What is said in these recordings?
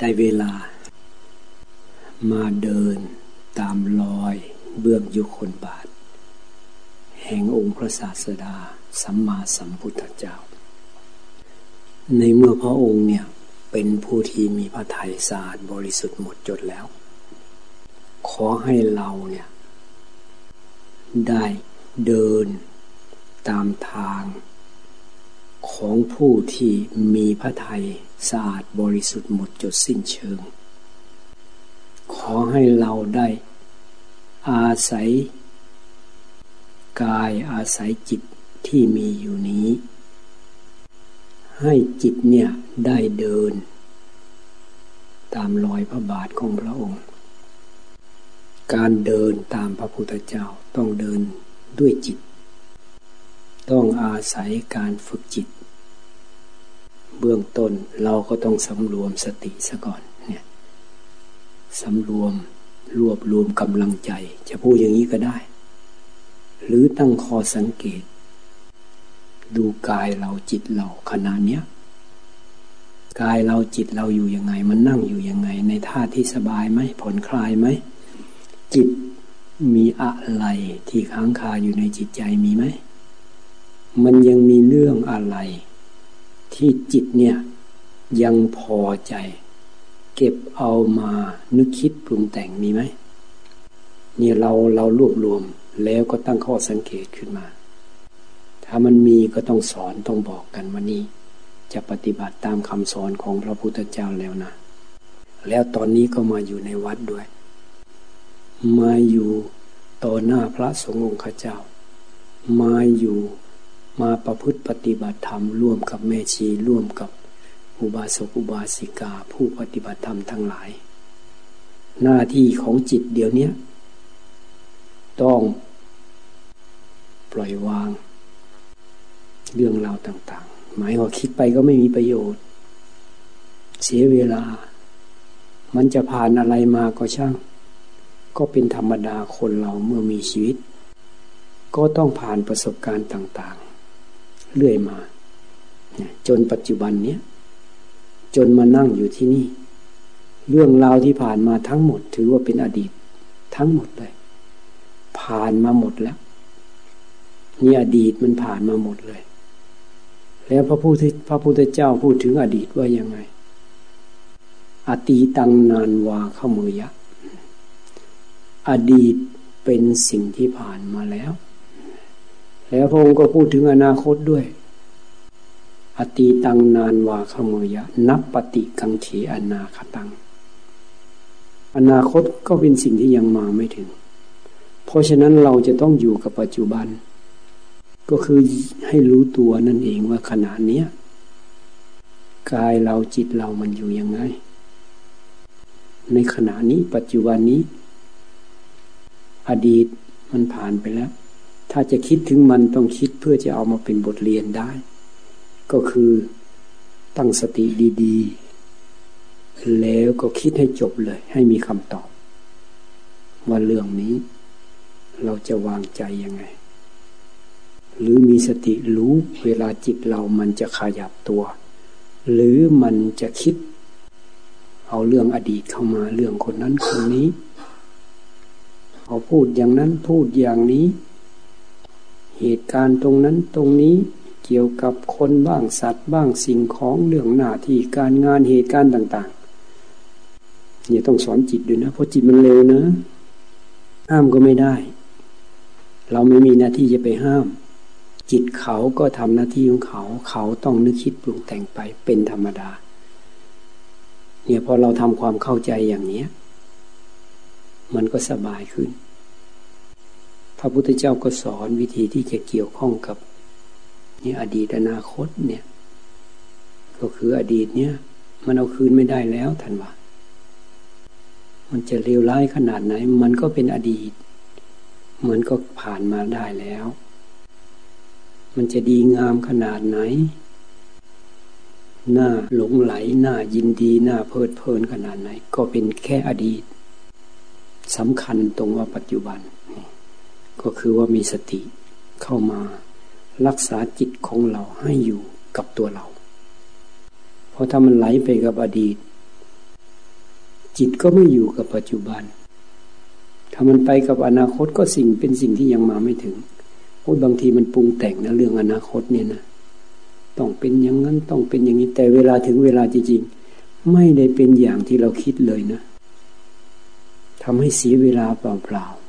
ได้เวลา มาเดินตามรอยเบื้องยุคนบาท แห่งองค์พระศาสดาสัมมาสัมพุทธเจ้า ในเมื่อพระองค์เนี่ยเป็นผู้ที่มีพระทัยสะอาดบริสุทธิ์หมดจดแล้ว ขอให้เราเนี่ยได้เดินตามทาง ของผู้ที่มีพระทัยสะอาดบริสุทธิ์หมดจดสิ้นเชิง ขอให้เราได้อาศัย กายอาศัยจิตที่มีอยู่นี้ ให้จิตเนี่ยได้เดิน ตามรอยพระบาทของพระองค์ การเดินตามพระพุทธเจ้าต้องเดินด้วยจิต ต้องอาศัยการฝึกจิต เบื้องต้นเราก็ต้องสำรวมสติซะก่อนเนี่ยสำรวมรวบรวมกำลังใจ จะพูดอย่างนี้ก็ได้ หรือตั้งคอสังเกต ดูกายเราจิตเราขณะเนี้ยกายเราจิตเราอยู่ยังไง มันนั่งอยู่ยังไง ในท่าที่สบายไหมผ่อนคลายไหม จิตมีอะไรที่ค้างคาอยู่ในจิตใจมีไหม มันยังมีเรื่องอะไร ที่จิตเนี่ยยังพอใจ เก็บเอามานึกคิดปรุงแต่งมีไหมเนี่ยเราเรารวบรวมแล้วก็ตั้งข้อสังเกตขึ้นมา ถ้ามันมีก็ต้องสอนต้องบอกกันวันนี้ จะปฏิบัติตามคำสอนของพระพุทธเจ้าแล้วนะ แล้วตอนนี้ก็มาอยู่ในวัดด้วย มาอยู่ต่อหน้าพระสงฆ์องค์เจ้า มาอยู่ มาประพฤติปฏิบัติธรรม ร่วมกับแม่ชีร่วมกับอุบาสกอุบาสิกา ผู้ปฏิบัติธรรมทั้งหลาย หน้าที่ของจิตเดี๋ยวนี้ต้องปล่อยวาง เรื่องราวต่างๆ หมายว่าคิดไปก็ไม่มีประโยชน์ เสียเวลา มันจะผ่านอะไรมาก็ช่าง ก็เป็นธรรมดาคนเราเมื่อมีชีวิต ก็ต้องผ่านประสบการณ์ต่าง เรื่อยมา จนปัจจุบันเนี้ยจนมานั่งอยู่ที่นี่ เรื่องราวที่ผ่านมาทั้งหมด ถือว่าเป็นอดีตทั้งหมดเลย ผ่านมาหมดแล้วนี่อดีตมันผ่านมาหมดเลย แล้วพระพุทธพระพุทธเจ้าพูดถึงอดีตว่ายังไง อตีตังนานวาเข้ามือยะ อดีตเป็นสิ่งที่ผ่านมาแล้ว แล้วพระองค์ก็พูดถึงอนาคตด้วย อตีตังนานวาขโมยะ นับปฏิกังเขอนาคตัง อนาคตก็เป็นสิ่งที่ยังมาไม่ถึง เพราะฉะนั้นเราจะต้องอยู่กับปัจจุบัน ก็คือให้รู้ตัวนั่นเองว่าขณะนี้กายเราจิตเรามันอยู่ยังไง ในขณะนี้ปัจจุบันนี้ อดีตมันผ่านไปแล้ว ถ้าจะคิดถึงมันต้องคิดเพื่อจะเอามาเป็นบทเรียนได้ ก็คือตั้งสติดีๆ แล้วก็คิดให้จบเลย ให้มีคำตอบ ว่าเรื่องนี้ เราจะวางใจยังไง หรือมีสติรู้เวลาจิตเรามันจะขยับตัว หรือมันจะคิด เอาเรื่องอดีตเข้ามาเรื่องคนนั้นคนนี้ เอาพูดอย่างนั้นพูดอย่างนี้ เหตุการณ์ตรงนั้นตรงนี้เกี่ยวกับคนบ้างสัตว์บ้างสิ่งของเรื่องหน้าที่การงานเหตุการณ์ต่าง ๆ เนี่ยต้องสอนจิตด้วยนะ เพราะจิตมันเร็วนะ ห้ามก็ไม่ได้ เราไม่มีหน้าที่จะไปห้าม จิตเขาก็ทำหน้าที่ของเขา เขาต้องนึกคิดปรุงแต่งไปเป็นธรรมดา เนี่ยพอเราทำความเข้าใจอย่างนี้มันก็สบายขึ้น ระพุทธเจ้าก็สอนวิธีที่จะเกี่ยวข้องกับนี่อดีตอนาคตเนี่ย ก็คืออดีตเนี่ย มันเอาคืนไม่ได้แล้วท่านว่า มันจะเลวร้ายขนาดไหน มันก็เป็นอดีต มันก็ผ่านมาได้แล้ว มันจะดีงามขนาดไหนหน้าหลงไหลหน้ายินดีหน้าเพลิดเพลินขนาดไหน ก็เป็นแค่อดีตสำคัญตรงว่าปัจจุบัน ก็คือว่ามีสติเข้ามารักษาจิตของเราให้อยู่กับตัวเรา เพราะถ้ามันไหลไปกับอดีต จิตก็ไม่อยู่กับปัจจุบัน ถ้ามันไปกับอนาคตก็สิ่งเป็นสิ่งที่ยังมาไม่ถึงโอ้บางทีมันปรุงแต่งนะเรื่องอนาคตเนี่ยนะ ต้องเป็นอย่างนั้นต้องเป็นอย่างนี้แต่เวลาถึงเวลาจริงๆ ไม่ได้เป็นอย่างที่เราคิดเลยนะทำให้เสียเวลาเปล่าๆ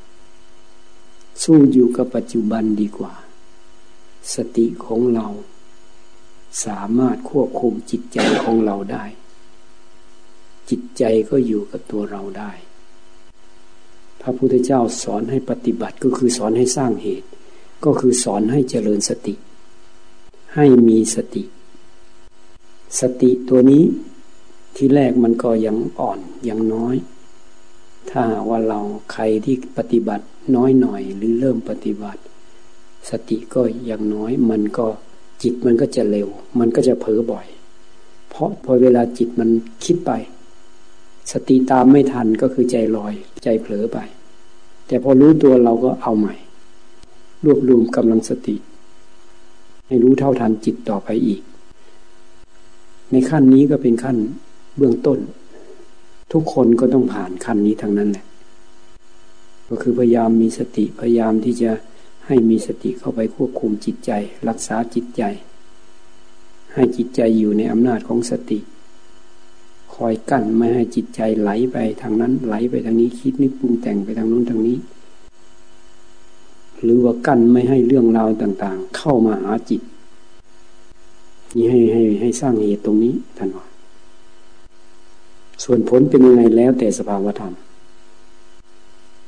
สู้อยู่กับปัจจุบันดีกว่า สติของเรา สามารถควบคุมจิตใจของเราได้ จิตใจก็อยู่กับตัวเราได้ พระพุทธเจ้าสอนให้ปฏิบัติก็คือสอนให้สร้างเหตุ ก็คือสอนให้เจริญสติ ให้มีสติ สติตัวนี้ที่แรกมันก็ยังอ่อนยังน้อย ถ้าว่าเราใครที่ปฏิบัติ น้อยหน่อยหรือเริ่มปฏิบัติ สติก็ยังน้อย มันก็จิตมันก็จะเร็ว มันก็จะเผลอบ่อย เพราะพอเวลาจิตมันคิดไป สติตามไม่ทันก็คือใจลอย ใจเผลอไป แต่พอรู้ตัวเราก็เอาใหม่ รวบรวมกำลังสติ ให้รู้เท่าทันจิตต่อไปอีก ในขั้นนี้ก็เป็นขั้นเบื้องต้น ทุกคนก็ต้องผ่านขั้นนี้ทั้งนั้นแหละ ก็คือพยายามมีสติพยายามที่จะให้มีสติเข้าไปควบคุมจิตใจ รักษาจิตใจ ให้จิตใจอยู่ในอำนาจของสติ คอยกั้นไม่ให้จิตใจไหลไปทางนั้นไหลไปทางนี้คิดนึกปรุงแต่งไปทางนู้นทางนี้ หรือว่ากั้นไม่ให้เรื่องราวต่างๆ เข้ามาหาจิต นี่ให้ให้ให้สร้างเหตุตรงนี้ท่านว่าส่วนผลเป็นยังไงแล้วแต่สภาวธรรม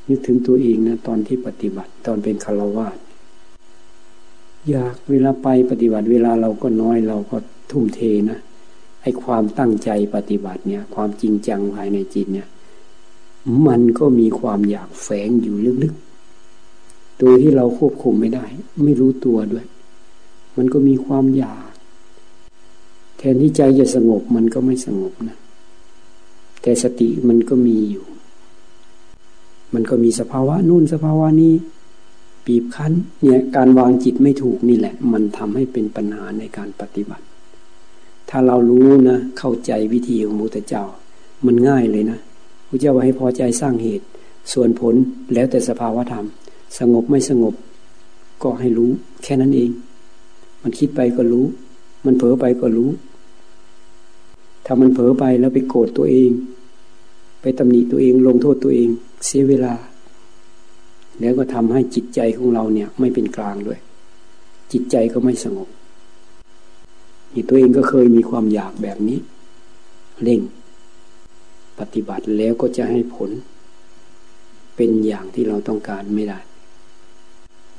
นึกถึงตัวเองนะตอนที่ปฏิบัติตอนเป็นคารวาสอยากเวลาไปปฏิบัติเวลาเราก็น้อยเราก็ทุ่มเทนะไอ้ความตั้งใจปฏิบัติเนี่ย ความจริงจังภายในจิตเนี่ย มันก็มีความอยากแฝงอยู่ลึกๆโดยที่เราควบคุมไม่ได้ ไม่รู้ตัวด้วย มันก็มีความอยาก แทนที่ใจจะสงบมันก็ไม่สงบนะแต่สติมันก็มีอยู่ มันก็มีสภาวะนู่นสภาวะนี้ปีบคั้นเนี่ยการวางจิตไม่ถูกนี่แหละ มันทำให้เป็นปัญหาในการปฏิบัติ ถ้าเรารู้นะ เข้าใจวิธีของมุตเจ้า มันง่ายเลยนะพระเจ้าว่าให้พอใจสร้างเหตุ ส่วนผลแล้วแต่สภาวะธรรม สงบไม่สงบ ก็ให้รู้ แค่นั้นเอง มันคิดไปก็รู้ มันเผลอไปก็รู้ ถ้ามันเผลอไปแล้วไปโกรธตัวเอง ไปตำหนิตัวเองลงโทษตัวเองเสียเวลา แล้วก็ทำให้จิตใจของเราเนี่ยไม่เป็นกลางด้วย จิตใจก็ไม่สงบนี่ตัวเองก็เคยมีความอยากแบบนี้ เร่ง ปฏิบัติแล้วก็จะให้ผล เป็นอย่างที่เราต้องการไม่ได้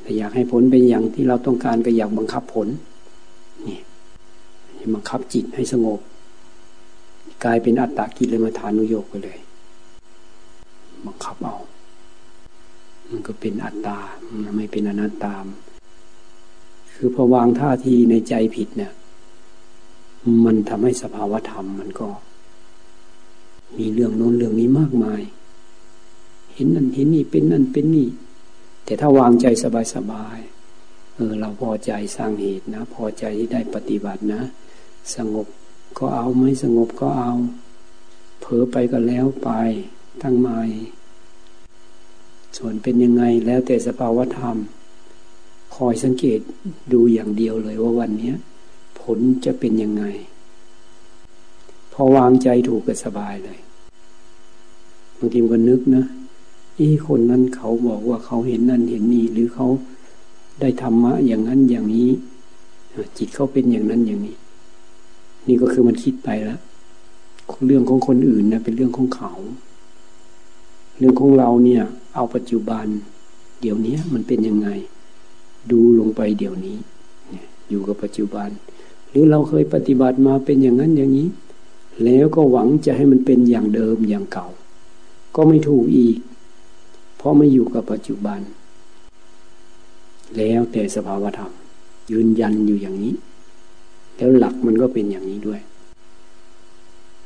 แต่อยากให้ผลเป็นอย่างที่เราต้องการก็อยากบังคับผลนี่บังคับจิตให้สงบ กลายเป็นอัตตากิเลมาฐานุโยกไปเลย บังคับเอา มันก็เป็นอัตตา มันไม่เป็นอนัตตาม คือพอวางท่าทีในใจผิดเนี่ย มันทำให้สภาวธรรมมันก็ มีเรื่องโน้นเรื่องนี้มากมาย เห็นนั่นเห็นนี่เป็นนั่นเป็นนี่ แต่ถ้าวางใจสบายๆ เออ เราพอใจสร้างเหตุนะ พอใจที่ได้ปฏิบัตินะ สงบก็เอาไม่สงบก็เอา เผลอไปก็แล้วไป ตั้งใหม่ ส่วนเป็นยังไงแล้วแต่สภาวธรรม คอยสังเกตดูอย่างเดียวเลยว่าวันนี้ผลจะเป็นยังไง พอวางใจถูกก็สบายเลยบางทีมันนึกนะอีคนนั้นเขาบอกว่าเขาเห็นนั่นเห็นนี่หรือเขาได้ธรรมะอย่างนั้นอย่างนี้จิตเขาเป็นอย่างนั้นอย่างนี้ นี่ก็คือมันคิดไปแล้วเรื่องของคนอื่นนะเป็นเรื่องของเขา เรื่องของเราเนี่ย เอาปัจจุบัน เดี๋ยวนี้มันเป็นยังไง ดูลงไปเดี๋ยวนี้อยู่กับปัจจุบัน หรือเราเคยปฏิบัติมาเป็นอย่างนั้นอย่างนี้ แล้วก็หวังจะให้มันเป็นอย่างเดิมอย่างเก่า ก็ไม่ถูกอีก เพราะไม่อยู่กับปัจจุบัน แล้วแต่สภาวธรรมยืนยันอยู่อย่างนี้ แล้วหลักมันก็เป็นอย่างนี้ด้วย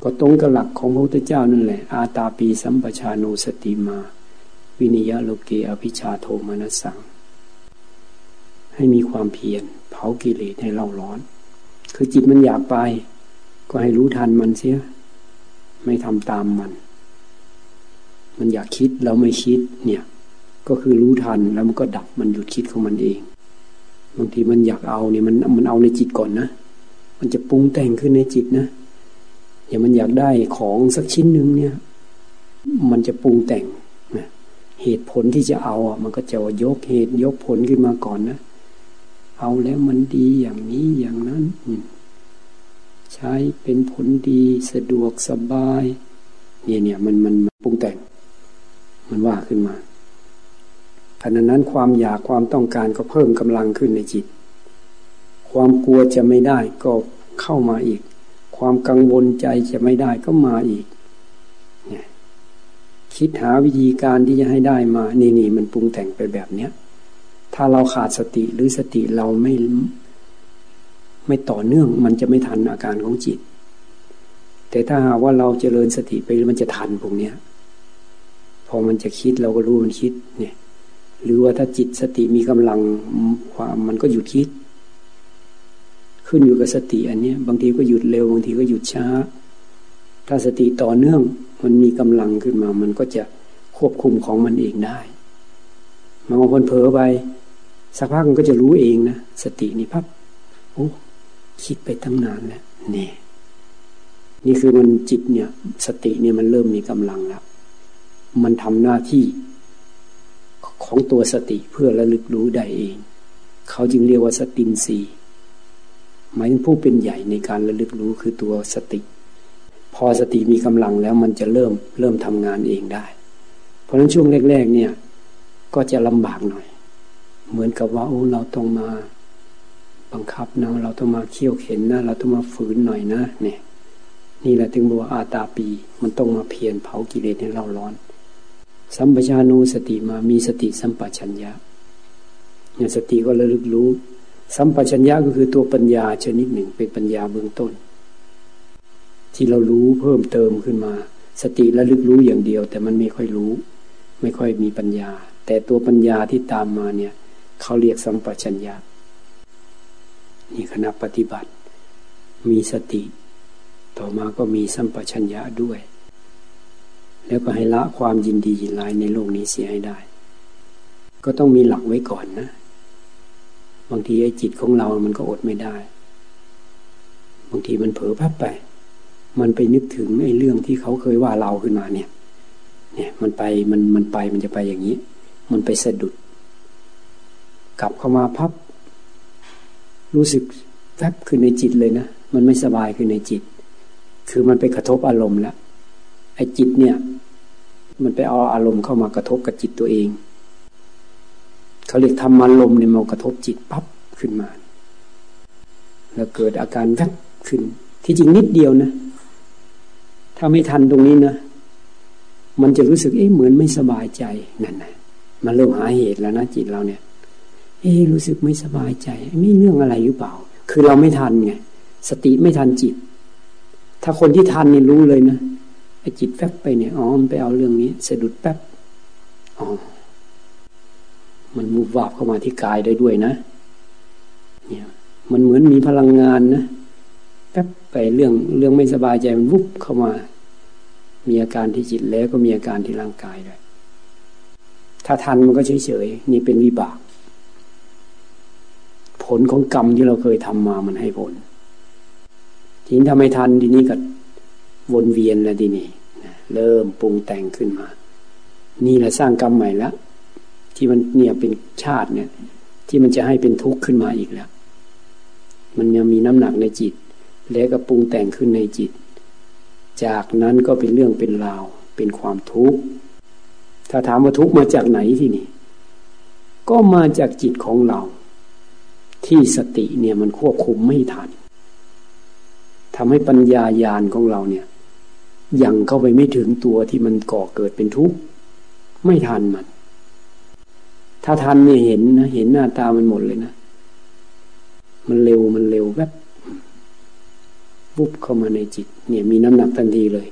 ก็ตรงกับหลักของพระพุทธเจ้านั่นแหละ อาตาปีสัมปชานุสติมา วินิยะโลเกอภิชาโทมนัสสัง ให้มีความเพียรเผากิเลสให้เล่าร้อน คือจิตมันอยากไป ก็ให้รู้ทันมันเสีย ไม่ทำตามมัน มันอยากคิดเราไม่คิดเนี่ย ก็คือรู้ทันแล้วมันก็ดับมันหยุดคิดของมันเองบางทีมันอยากเอาเนี่ยมันมันเอาในจิตก่อนนะ มันจะปรุงแต่งขึ้นในจิตนะ อย่างมันอยากได้ของสักชิ้นหนึ่งเนี่ย มันจะปรุงแต่งนะเหตุผลที่จะเอาอะ มันก็จะยกเหตุยกผลขึ้นมาก่อนนะเอาแล้วมันดีอย่างนี้อย่างนั้นใช้เป็นผลดีสะดวกสบาย เนี่ยเนี่ยมันมันปรุงแต่ง มันว่าขึ้นมาขณะนั้นความอยากความต้องการก็เพิ่มกำลังขึ้นในจิต ความกลัวจะไม่ได้ก็เข้ามาอีก ความกังวลใจจะไม่ได้ก็มาอีก คิดหาวิธีการที่จะให้ได้มา นี่นี่มันปรุงแต่งไปแบบเนี้ย ถ้าเราขาดสติหรือสติเราไม่ไม่ต่อเนื่อง มันจะไม่ทันอาการของจิต แต่ถ้าหากว่าเราเจริญสติไปมันจะทันพวกเนี้ย พอมันจะคิดเราก็รู้มันคิดเนี่ย หรือว่าถ้าจิตสติมีกำลังความมันก็หยุดคิด ขึ้นอยู่กับสติอันเนี้ย บางทีก็หยุดเร็ว บางทีก็หยุดช้า ถ้าสติต่อเนื่อง มันมีกำลังขึ้นมา มันก็จะควบคุมของมันเองได้บางคนเผลอไป สักพักมันก็จะรู้เองนะสตินี่พับโอ้คิดไปตั้งนานแล้วนี่นี่คือมันจิตเนี่ย สติเนี่ยมันเริ่มมีกำลังแล้วมันทำหน้าที่ของตัวสติเพื่อระลึกรู้ได้เอง เขาจึงเรียกว่าสตินสี หมายถึงผู้เป็นใหญ่ในการระลึกรู้คือตัวสติ พอสติมีกำลังแล้วมันจะเริ่มเริ่มทำงานเองได้ เพราะฉะนั้นช่วงแรก ๆ เนี่ย ก็จะลำบากหน่อย เหมือนกับว่าโอ้เราต้องมาบังคับนะเราต้องมาเคี่ยวเข็นนะเราต้องมาฝืนหน่อยนะเนี่ย นี่แหละถึงบอกว่าอาตาปี มันต้องมาเพียรเผากิเลสให้เราร้อน สัมปชานุสติมามีสติสัมปชัญญะเนี่ยสติก็ระลึกรู้ สัมปชัญญะก็คือตัวปัญญาชนิดหนึ่งเป็นปัญญาเบื้องต้น ที่เรารู้เพิ่มเติมขึ้นมา สติระลึกรู้อย่างเดียว แต่มันไม่ค่อยรู้ ไม่ค่อยมีปัญญา แต่ตัวปัญญาที่ตามมาเนี่ยเขาเรียกสัมปชัญญะนี่คณะปฏิบัติ มีสติ ต่อมาก็มีสัมปชัญญะด้วย แล้วก็ให้ละความยินดียินร้ายในโลกนี้เสียให้ได้ ก็ต้องมีหลักไว้ก่อนนะ บางทีไอ้จิตของเรา มันก็อดไม่ได้ บางทีมันเผลอพับไป มันไปนึกถึงไอ้เรื่องที่เขาเคยว่าเราขึ้นมาเนี่ย เนี่ย มันไป มัน มันไป มันจะไปอย่างนี้ มันไปสะดุด กลับเข้ามาพับ รู้สึกแวบขึ้นในจิตเลยนะ มันไม่สบายขึ้นในจิต คือมันไปกระทบอารมณ์แล้ว ไอ้จิตเนี่ย มันไปเอาอารมณ์เข้ามากระทบกับจิตตัวเอง เขาเรียกทำอารมณ์เนี่ยมากระทบจิตปั๊บขึ้นมา แล้วเกิดอาการแวบขึ้น ที่จริงนิดเดียวนะ ถ้าไม่ทันตรงนี้นะ มันจะรู้สึกเอ๊ะเหมือนไม่สบายใจนั่นนะมันเริ่มหาเหตุแล้วนะจิตเราเนี่ย เอ๊รู้สึกไม่สบายใจ ไม่เรื่องอะไรหรือเปล่า คือเราไม่ทันไงสติไม่ทันจิต ถ้าคนที่ทันนี่รู้เลยนะไอ้จิตแป๊บไปเนี่ยอ๋อมันไปเอาเรื่องนี้สะดุดแป๊บอ๋อ มันมูวาบเข้ามาที่กายได้ด้วยนะ เนี่ยมันเหมือนมีพลังงานนะแป๊บไปเรื่องเรื่องไม่สบายใจมันวุบเข้ามา มีอาการที่จิตแล้วก็มีอาการที่ร่างกายด้วยถ้าทันมันก็เฉยๆนี่เป็นวิบาก ผลของกรรมที่เราเคยทำมามันให้ผล ทีนี้ทำไม่ทันทีนี้ก็วนเวียนแล้วทีนี้เริ่มปรุงแต่งขึ้นมา นี่แหละสร้างกรรมใหม่แล้ว ที่มันเนี่ยเป็นชาติเนี่ย ที่มันจะให้เป็นทุกข์ขึ้นมาอีกแล้ว มันยังมีน้ำหนักในจิต แล้วก็ปรุงแต่งขึ้นในจิต จากนั้นก็เป็นเรื่องเป็นราว เป็นความทุกข์ถ้าถามว่าทุกข์มาจากไหนที่นี่ ก็มาจากจิตของเรา ที่สติเนี่ยมันควบคุมไม่ทันทำให้ปัญญาญาณของเราเนี่ยยังเข้าไปไม่ถึงตัวที่มันก่อเกิดเป็นทุกข์ไม่ทันมัน ถ้าทันเนี่ยเห็นนะเห็นหน้าตามันหมดเลยนะ มันเร็วมันเร็วแวบวุบเข้ามาในจิต เนี่ย มีน้ำหนักทันทีเลย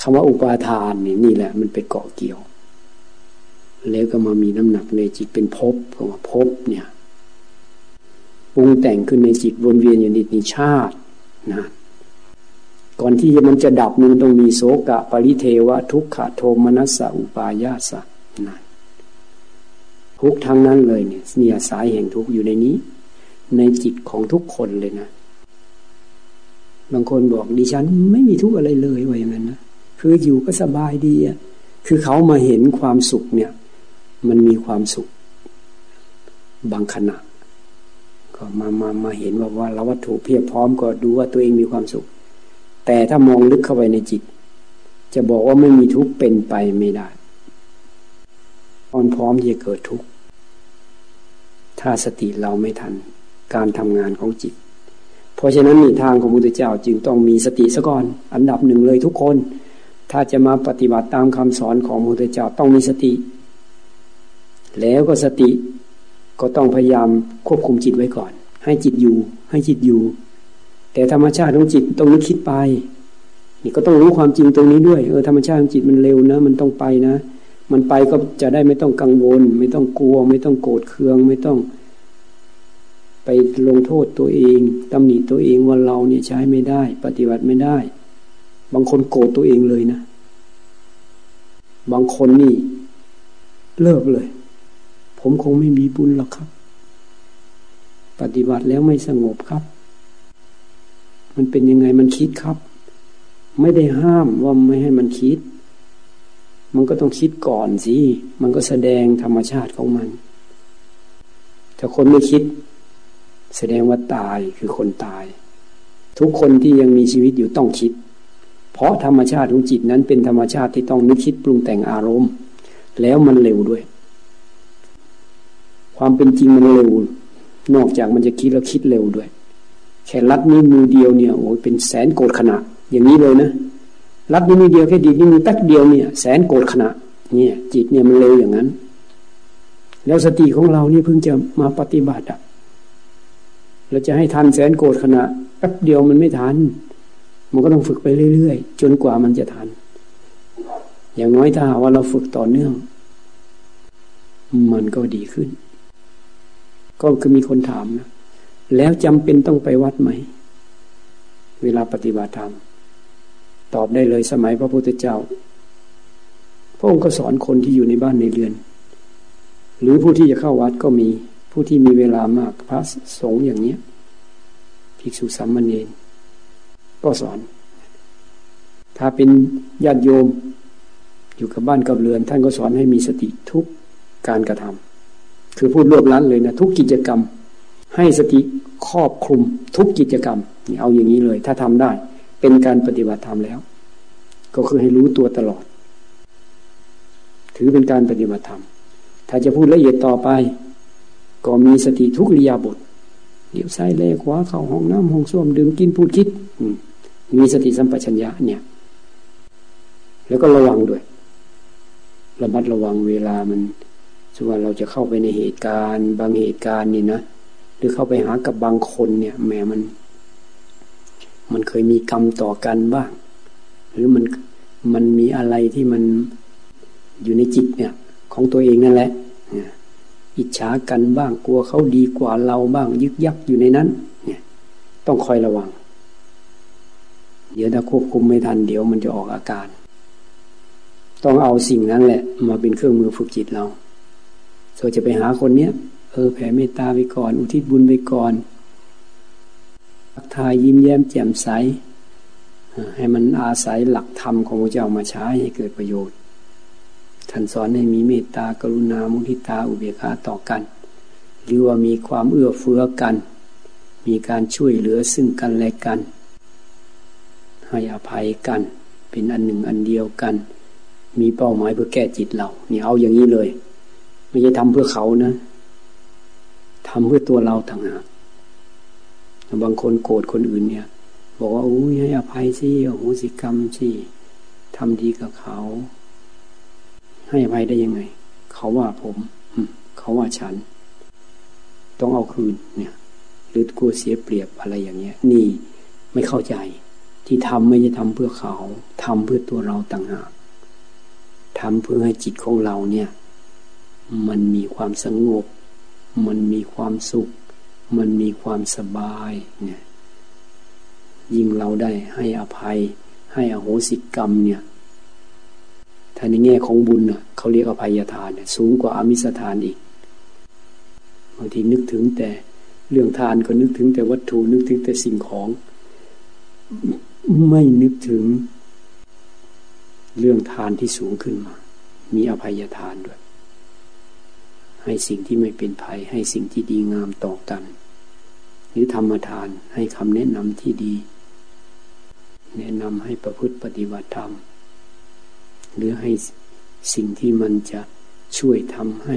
คำว่าอุปาทานเนี่ยนี่แหละ มันไปเกาะเกี่ยว แล้วก็มามีน้ำหนักในจิตเป็นภพคำว่าภพเนี่ยปรุงแต่งขึ้นในจิตวนเวียนอยู่ในนิชาตินะก่อนที่มันจะดับมันต้องมีโสกะ ปริเทวะ ทุกขะโทมนัสสะอุปายาสะนั่น ทุกทั้งนั้นเลยเนี่ยเนี่ยสายแห่งทุกอยู่ในนี้ ในจิตของทุกคนเลยนะ บางคนบอกดิฉันไม่มีทุกอะไรเลยว่าอย่างนั้นนะคืออยู่ก็สบายดีอะคือเขามาเห็นความสุขเนี่ย มันมีความสุข บางขณะก็มามามาเห็นว่าว่าเราวัตถุเพียบพร้อมก็ดูว่าตัวเองมีความสุข แต่ถ้ามองลึกเข้าไปในจิต จะบอกว่าไม่มีทุกข์เป็นไปไม่ได้พร้อมพร้อมที่จะเกิดทุกข์ ถ้าสติเราไม่ทันการทำงานของจิต เพราะฉะนั้นทางของมุตเจ้าจึงต้องมีสติซะก่อน อันดับหนึ่งเลยทุกคน ถ้าจะมาปฏิบัติตามคำสอนของมุตเจ้าต้องมีสติ แล้วก็สติก็ต้องพยายามควบคุมจิตไว้ก่อน ให้จิตอยู่ ให้จิตอยู่ แต่ธรรมชาติของจิตต้องนึกคิดไป นี่ก็ต้องรู้ความจริงตรงนี้ด้วย เออธรรมชาติของจิตมันเร็วนะ มันต้องไปนะ มันไปก็จะได้ไม่ต้องกังวล ไม่ต้องกลัว ไม่ต้องโกรธเคือง ไม่ต้อง ไปลงโทษตัวเองตำหนิตัวเองว่าเราเนี่ยใช้ไม่ได้ ปฏิบัติไม่ได้ บางคนโกรธตัวเองเลยนะ บางคนนี่ เลิกเลย ผมคงไม่มีบุญหรอกครับ ปฏิบัติแล้วไม่สงบครับ มันเป็นยังไงมันคิดครับ ไม่ได้ห้ามว่าไม่ให้มันคิด มันก็ต้องคิดก่อนสิ มันก็แสดงธรรมชาติของมัน ถ้าคนไม่คิด แสดงว่าตายคือคนตาย ทุกคนที่ยังมีชีวิตอยู่ต้องคิด เพราะธรรมชาติของจิตนั้นเป็นธรรมชาติที่ต้องนึกคิดปรุงแต่งอารมณ์ แล้วมันเร็วด้วย ความเป็นจริงมันเร็ว นอกจากมันจะคิดแล้วคิดเร็วด้วย แค่ลัดนี้มือเดียวเนี่ยโอ้ยเป็นแสนโกดขณะ อย่างนี้เลยนะ รับนิ้วเดียวแค่ดีนิ้วแป๊บเดียวเนี่ย แสนโกรธขณะ เนี่ย จิตเนี่ยมันเร็วอย่างนั้น แล้วสติของเรานี่เพิ่งจะมาปฏิบัติอะเราจะให้ทันแสนโกรธขณะแป๊บเดียวมันไม่ทัน มันก็ต้องฝึกไปเรื่อยๆ จนกว่ามันจะทัน อย่างน้อยถ้าว่าเราฝึกต่อเนื่อง มันก็ดีขึ้น ก็คือมีคนถามนะแล้วจำเป็นต้องไปวัดไหม เวลาปฏิบัติธรรม ตอบได้เลยสมัยพระพุทธเจ้า พระองค์ก็สอนคนที่อยู่ในบ้านในเรือน หรือผู้ที่จะเข้าวัดก็มีผู้ที่มีเวลามากพระสงฆ์อย่างเนี้ยภิกษุสามเณรก็สอน ถ้าเป็นญาติโยม อยู่กับบ้านกับเรือน ท่านก็สอนให้มีสติทุกการกระทำคือพูดรวบลัดเลยนะทุกกิจกรรม ให้สติครอบคลุมทุกกิจกรรมเอาอย่างนี้เลย ถ้าทำได้ เป็นการปฏิบัติธรรมแล้ว ก็คือให้รู้ตัวตลอด ถือเป็นการปฏิบัติธรรม ถ้าจะพูดละเอียดต่อไป ก็มีสติทุกริยาบทเดี๋ยวซ้ายเลขวาเข้าห้องน้ำห้องส้วมดื่มกินพูดคิดมีสติสัมปชัญญะเนี่ย แล้วก็ระวังด้วย ระมัดระวังเวลามันส่วนเราจะเข้าไปในเหตุการณ์ บางเหตุการณ์นี่นะหรือเข้าไปหากับบางคนเนี่ยแหมมัน มันเคยมีกรรมต่อกันบ้าง หรือมันมันมีอะไรที่มันอยู่ในจิตเนี่ย ของตัวเองนั่นแหละอิจฉากันบ้างกลัวเขาดีกว่าเราบ้าง ยึกยักอยู่ในนั้น เนี่ย ต้องคอยระวัง เดี๋ยวถ้าควบคุมไม่ทันเดี๋ยวมันจะออกอาการ ต้องเอาสิ่งนั้นแหละ มาเป็นเครื่องมือฝึกจิตเราส่วนจะไปหาคนเนี้ยเออแผ่เมตตาไปก่อน อุทิศบุญไปก่อน กทายยิ้มแย้มแจ่มใส ให้มันอาศัยหลักธรรมของพระเจ้ามาใช้ให้เกิดประโยชน์ ท่านสอนให้มีเมตตากรุณามุทิตาอุเบกขาต่อกัน หรือว่ามีความเอื้อเฟื้อกัน มีการช่วยเหลือซึ่งกันและกัน ให้อภัยกัน เป็นอันหนึ่งอันเดียวกัน มีเป้าหมายเพื่อแก้จิตเราเนี่ยเอาอย่างนี้เลย ไม่ใช่ทำเพื่อเขานะทำเพื่อตัวเราต่างหาก บางคนโกรธคนอื่นเนี่ย บอกว่าอุ้ยให้อภัยสิโอ้โหสิกรรมสิทำดีกับเขา ให้อภัยได้ยังไง เขาว่าผมเขาว่าฉัน ต้องเอาคืนเนี่ยหรือกลัวเสียเปรียบอะไรอย่างเงี้ย นี่ไม่เข้าใจ ที่ทำไม่ใช่ทำเพื่อเขาทำเพื่อตัวเราต่างหากทำเพื่อให้จิตของเราเนี่ย มันมีความสงบ มันมีความสุข มันมีความสบายเนี่ยยิ่งเราได้ให้อภัย ให้อโหสิกรรมเนี่ยถ้าในแง่ของบุญน่ะเขาเรียกอภัยทานเนี่ยสูงกว่าอมิสทานอีกบางทีนึกถึงแต่เรื่องทานก็นึกถึงแต่วัตถุนึกถึงแต่สิ่งของ ไม่นึกถึง เรื่องทานที่สูงขึ้นมา มีอภัยทานด้วย ให้สิ่งที่ไม่เป็นภัยให้สิ่งที่ดีงามต่อกัน หรือธรรมทานให้คำแนะนำที่ดี แนะนำให้ประพฤติปฏิบัติธรรม หรือให้สิ่งที่มันจะช่วยทำให้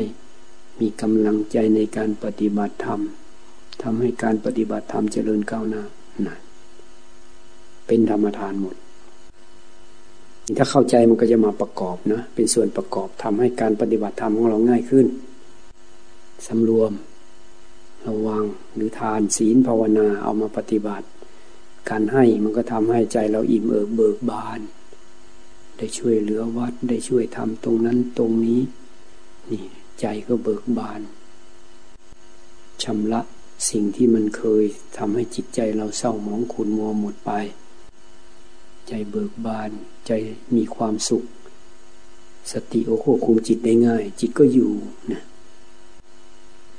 มีกำลังใจในการปฏิบัติธรรมทำให้การปฏิบัติธรรมเจริญก้าวหน้านะเป็นธรรมทานหมด ถ้าเข้าใจมันก็จะมาประกอบนะ เป็นส่วนประกอบทำให้การปฏิบัติธรรมของเราง่ายขึ้นสำรวม ระวังหรือทานศีลภาวนาเอามาปฏิบัติ การให้มันก็ทำให้ใจเราอิ่มเอิบเบิกบาน ได้ช่วยเหลือวัดได้ช่วยทำตรงนั้นตรงนี้ นี่ใจก็เบิกบานชำระสิ่งที่มันเคยทำให้จิตใจเราเศร้าหมองขุนมัวหมดไป ใจเบิกบาน ใจมีความสุข สติโอควบคุมจิตได้ง่าย จิตก็อยู่นะ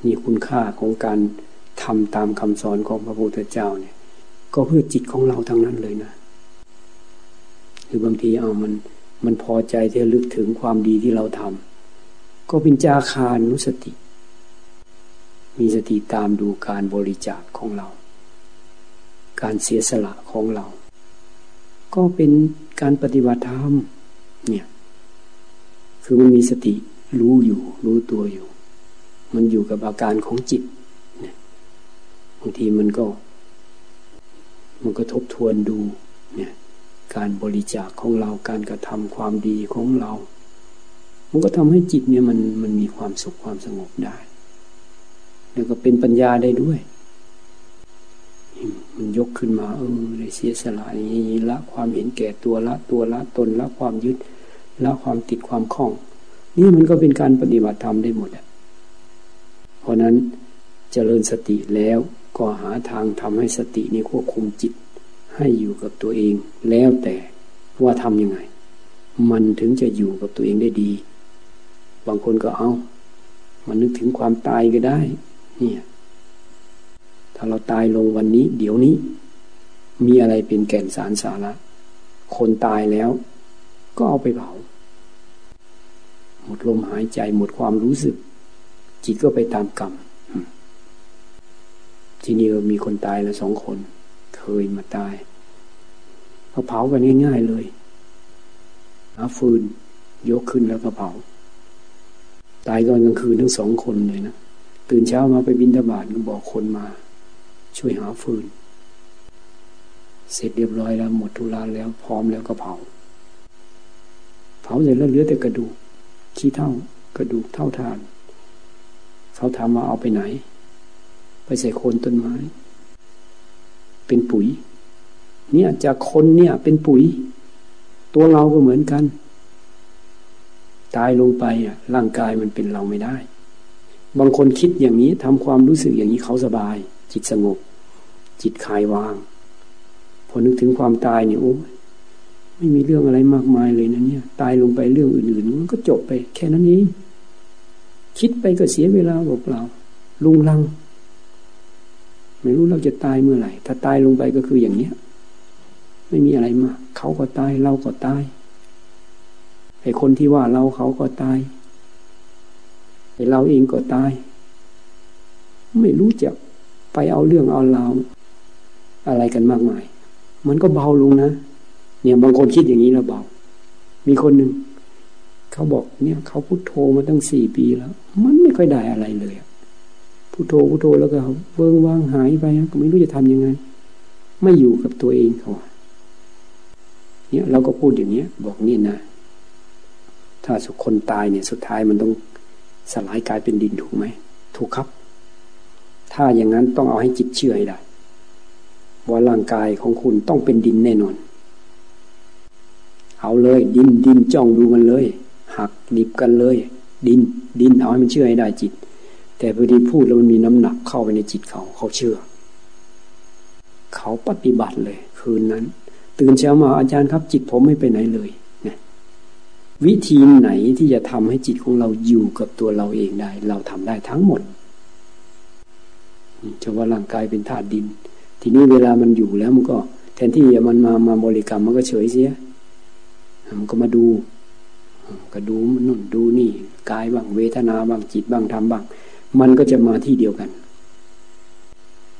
นี่คุณค่าของการทำตามคำสอนของพระพุทธเจ้าเนี่ย ก็เพื่อจิตของเราทั้งนั้นเลยนะหรือบางทีเอามันมันพอใจที่จะลึกถึงความดีที่เราทำก็เป็นจาคานุสติ มีสติตามดูการบริจาคของเรา การเสียสละของเรา ก็เป็นการปฏิบัติธรรมเนี่ยคือมันมีสติรู้อยู่ รู้ตัวอยู่ มันอยู่กับอาการของจิตบางทีมันก็ มันก็ทบทวนดูเนี่ยการบริจาคของเราการกระทำความดีของเรา มันก็ทำให้จิตเนี่ยมันมันมีความสุขความสงบได้ แล้วก็เป็นปัญญาได้ด้วย มันยกขึ้นมาเออได้เสียสละอย่างนี้ละความเห็นแก่ตัวละตัวละตนละความยึดละความติดความคล้อง นี่มันก็เป็นการปฏิบัติธรรมได้หมดอะ เพราะนั้นเจริญสติแล้วก็หาทางทำให้สตินี้ควบคุมจิต ให้อยู่กับตัวเองแล้วแต่ว่าทำยังไง มันถึงจะอยู่กับตัวเองได้ดี บางคนก็เอา มันนึกถึงความตายก็ได้ เนี่ย ถ้าเราตายลงวันนี้ เดี๋ยวนี้ มีอะไรเป็นแก่นสารสาระ คนตายแล้ว ก็เอาไปเผา หมดลมหายใจหมดความรู้สึก จิตก็ไปตามกรรม ที่นี้มีคนตายแล้วสองคน เคยมาตายเขาเผากันง่าย ๆเลยหาฟืน ยกขึ้นแล้วก็เผา ตายตอนกลางคืนทั้งสองคนเลยนะ ตื่นเช้ามาไปบินทบาทก็บอกคนมา ช่วยหาฟืน เสร็จเรียบร้อยแล้ว หมดทุลาแล้วพร้อมแล้วก็เผา เผาเสร็จแล้วเหลือแต่กระดูกขี้เท่ากระดูกเท่าทาน เขาถามมาเอาไปไหน ไปใส่โคนต้นไม้ เป็นปุ๋ย เนี่ยจากคนเนี่ยเป็นปุ๋ย ตัวเราก็เหมือนกัน ตายลงไปอะร่างกายมันเป็นเราไม่ได้ บางคนคิดอย่างนี้ทำความรู้สึกอย่างนี้เขาสบาย จิตสงบ จิตคลายวางพอนึกถึงความตายเนี่ยโอ้ไม่มีเรื่องอะไรมากมายเลยนะเนี่ย ตายลงไปเรื่องอื่นๆมันก็จบไปแค่นั้นเอง คิดไปก็เสียเวลาเปล่าลุงลัง ไม่รู้เราจะตายเมื่อไหร่ ถ้าตายลงไปก็คืออย่างเนี้ย ไม่มีอะไรมากเขาก็ตายเราก็ตายไอ้คนที่ว่าเราเขาก็ตายไอเราเองก็ตาย ไม่รู้จะไปเอาเรื่องเอาราวอะไรกันมากมาย มันก็เบาลงนะ เนี่ยบางคนคิดอย่างนี้แล้วเบา มีคนหนึ่ง เขาบอกเนี่ยเขาพุโทโธมาตั้งสี่ปีแล้ว มันไม่ค่อยได้อะไรเลยพุโทโธพุโทโธแล้วก็เวิงว่างหายไปก็ไม่รู้จะทํำยังไง ไม่อยู่กับตัวเองเขาเนี่ยเราก็พูดอย่างเนี้ย บอกนี่นะ ถ้าสุขคนตายเนี่ย สุดท้ายมันต้องสลายกลายเป็นดินถูกไหมถูกครับ ถ้าอย่างนั้นต้องเอาให้จิตเชื่อให้ได้ว่าร่างกายของคุณต้องเป็นดินแน่นอน เอาเลย ดินดินจ้องดูมันเลย หักดิบกันเลย ดินดินเอาให้มันเชื่อให้ได้จิต แต่พอดีพูดแล้วมันมีน้ำหนักเข้าไปในจิตเขาเขาเชื่อ เขาปฏิบัติเลย คืนนั้น ตื่นเช้ามาอาจารย์ครับ จิตผมไม่ไปไหนเลยนะวิธีไหนที่จะทำให้จิตของเราอยู่กับตัวเราเองได้ เราทำได้ทั้งหมดจะว่าร่างกายเป็นธาตุดิน ทีนี้เวลามันอยู่แล้วมันก็ แทนที่มันมามาบริกรรมมันก็เฉยเสียมันก็มาดู ก็ดูนู่นดูนี่กายบ้างเวทนาบ้างจิตบ้างทำบ้าง มันก็จะมาที่เดียวกัน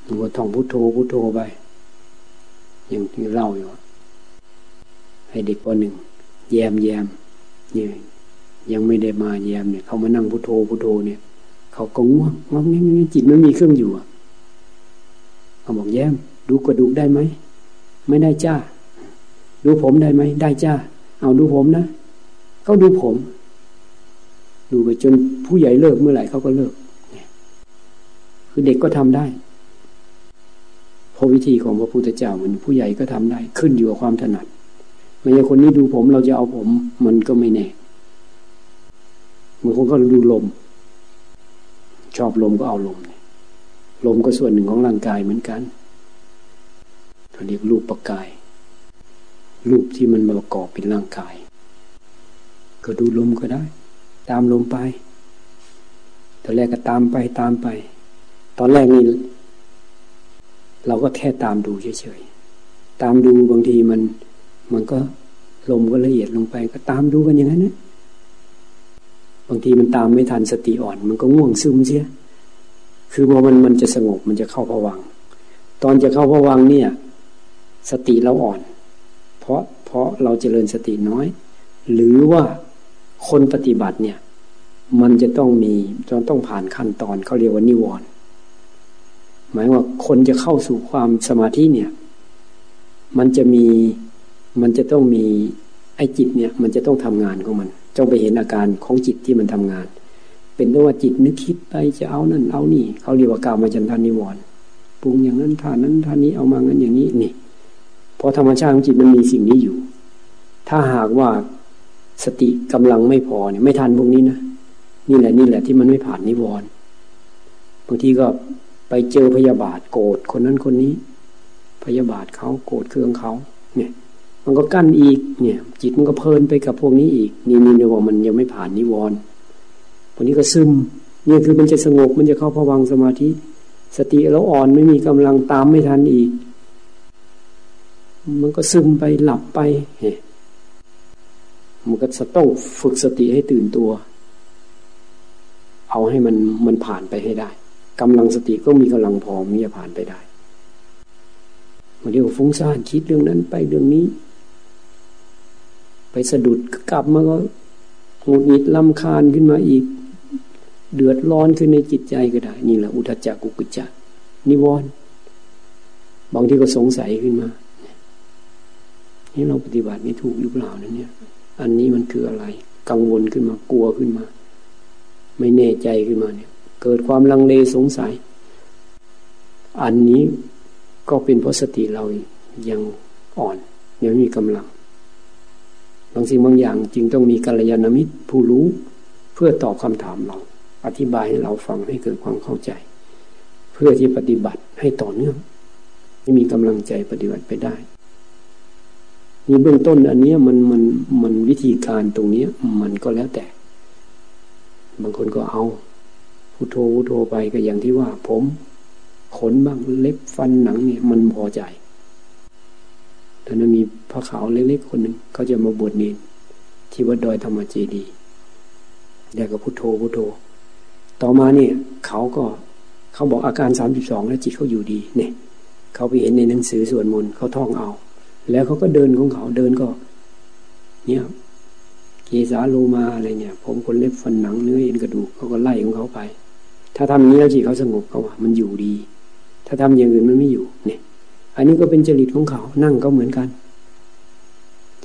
หนูก็ท่องพุโทโธพุโทโธไปอย่างที่เล่าอยู่ให้เด็กคนหนึ่งแยมแยมเนี่ยยังไม่ได้มาแยมเนี่ยเขามานั่งพุโทโธพุโทโธเนี่ยเขาก็ง่วงง่วงนี่จิตมันมีเครื่องอยู่อะเขาบอกแยมดูกระดูกได้ไหมไม่ได้จ้า ดูผมได้ไหมได้จ้า เอาดูผมนะ เขาดูผม ดูไปจนผู้ใหญ่เลิกเมื่อไหร่เขาก็เลิกคือเด็กก็ทำได้พราะวิธีของพระพุทธเจ้ามันผู้ใหญ่ก็ทำได้ ขึ้นอยู่กับความถนัดไม่ใช่คนนี้ดูผมเราจะเอาผม มันก็ไม่แน่บางคนก็ดูลม ชอบลมก็เอาลมลมก็ส่วนหนึ่งของร่างกายเหมือนกันเขาเรียกรูปประกาย รูปที่มันประกอบเป็นร่างกาย ก็ดูลมก็ได้ ตามลมไปตอนแรกก็ตามไปตามไป ตอนแรกนี่เราก็แค่ตามดูเฉยๆตามดูบางทีมัน มันก็ลมก็ละเอียดลงไปก็ตามดูกันอย่างนั้นนะบางทีมันตามไม่ทันสติอ่อน มันก็ง่วงซึมเสีย คือพอมันมันจะสงบมันจะเข้าผวัง ตอนจะเข้าผวังเนี่ย สติเราอ่อน เพราะเพราะเราเจริญสติน้อย หรือว่า คนปฏิบัติเนี่ย มันจะต้องมีจนต้องผ่านขั้นตอนเขาเรียกว่านิวรณ์หมายว่าคนจะเข้าสู่ความสมาธิเนี่ย มันจะมีมันจะต้องมีไอ้จิตเนี่ย มันจะต้องทำงานของมันจ้องไปเห็นอาการของจิตที่มันทำงาน เป็นตัวว่าจิตนึกคิดไปจะเอานั่นเอานี่เขาเรียกว่ากามาจันทานิวรณ์ปรุงอย่างนั้นท่านั้นท่านี้เอามางั้นอย่างนี้นี่เพราะธรรมชาติของจิตมันมีสิ่งนี้อยู่ ถ้าหากว่า สติกำลังไม่พอเนี่ยไม่ทันพวกนี้นะนี่แหละนี่แหละที่มันไม่ผ่านนิวรณ์บางทีก็ไปเจอพยาบาทโกรธคนนั้นคนนี้ พยาบาทเขาโกรธเครื่องเขาเนี่ย มันก็กั้นอีกเนี่ย จิตมันก็เพลินไปกับพวกนี้อีก นี่นี่เรียว่ามันยังไม่ผ่านนิวรณ์พวกนี้ก็ซึมเนี่ยคือมันจะสงบมันจะเข้าพวังสมาธิ สติเราอ่อนไม่มีกำลังตามไม่ทันอีก มันก็ซึมไปหลับไปเฮ้ มันก็จะต้องฝึกสติให้ตื่นตัว เอาให้มันมันผ่านไปให้ได้กำลังสติก็มีกำลังพอมีจะผ่านไปได้วันเดียวฟุ้งซ่านคิดเรื่องนั้นไปเรื่องนี้ ไปสะดุดกลับมาก็หงุดหงิดลำคาญขึ้นมาอีก เดือดร้อนขึ้นในจิตใจก็ได้ นี่แหละอุทจักกุกุจักนิวรณ์บางทีก็สงสัยขึ้นมานี่เราปฏิบัติไม่ถูกหรือเปล่านั่นเนี่ย อันนี้มันคืออะไร กังวลขึ้นมากลัวขึ้นมา ไม่แน่ใจขึ้นมาเนี่ย เกิดความลังเลสงสัย อันนี้ก็เป็นเพราะสติเรายังอ่อนยังไม่มีกำลังบางสิ่งบางอย่างจึงต้องมีกัลยาณมิตรผู้รู้เพื่อตอบคำถามเรา อธิบายให้เราฟังให้เกิดความเข้าใจ เพื่อที่ปฏิบัติให้ต่อเนื่องให้มีกำลังใจปฏิบัติไปได้ นี่เบื้องต้นอันนี้มันมันมันวิธีการตรงนี้มันก็แล้วแต่ บางคนก็เอาพุโทโธพุโทโธไปก็อย่างที่ว่า ผม ขนบ้างเล็บฟันหนังเนี่ย มันพอใจตอนนั้นมีพระขาวเล็กๆคนหนึ่งเขาจะมาบวชเนรที่วัดดอยธรรมเจดีแล้วก็พุโทโธพุโทโธ ต่อมาเนี่ย เขาก็เขาบอกอาการสามสิบสองแล้วจิตเขาอยู่ดี เนี่ย เขาไปเห็นในหนังสือสวดมนต์เขาท่องเอา แล้วเขาก็เดินของเขาเดินก็ เนี่ยเกสาโลมาอะไรเนี่ย ผมคนเล็บฟันหนังเนื้อเอ็นกระดูกเขาก็ไล่ของเขาไป ถ้าทำอย่างนี้แล้วจิตเขาสงบเขาว่ามันอยู่ดี ถ้าทำอย่างอื่นมันไม่อยู่เนี่ย อันนี้ก็เป็นจริตของเขา นั่งก็เหมือนกัน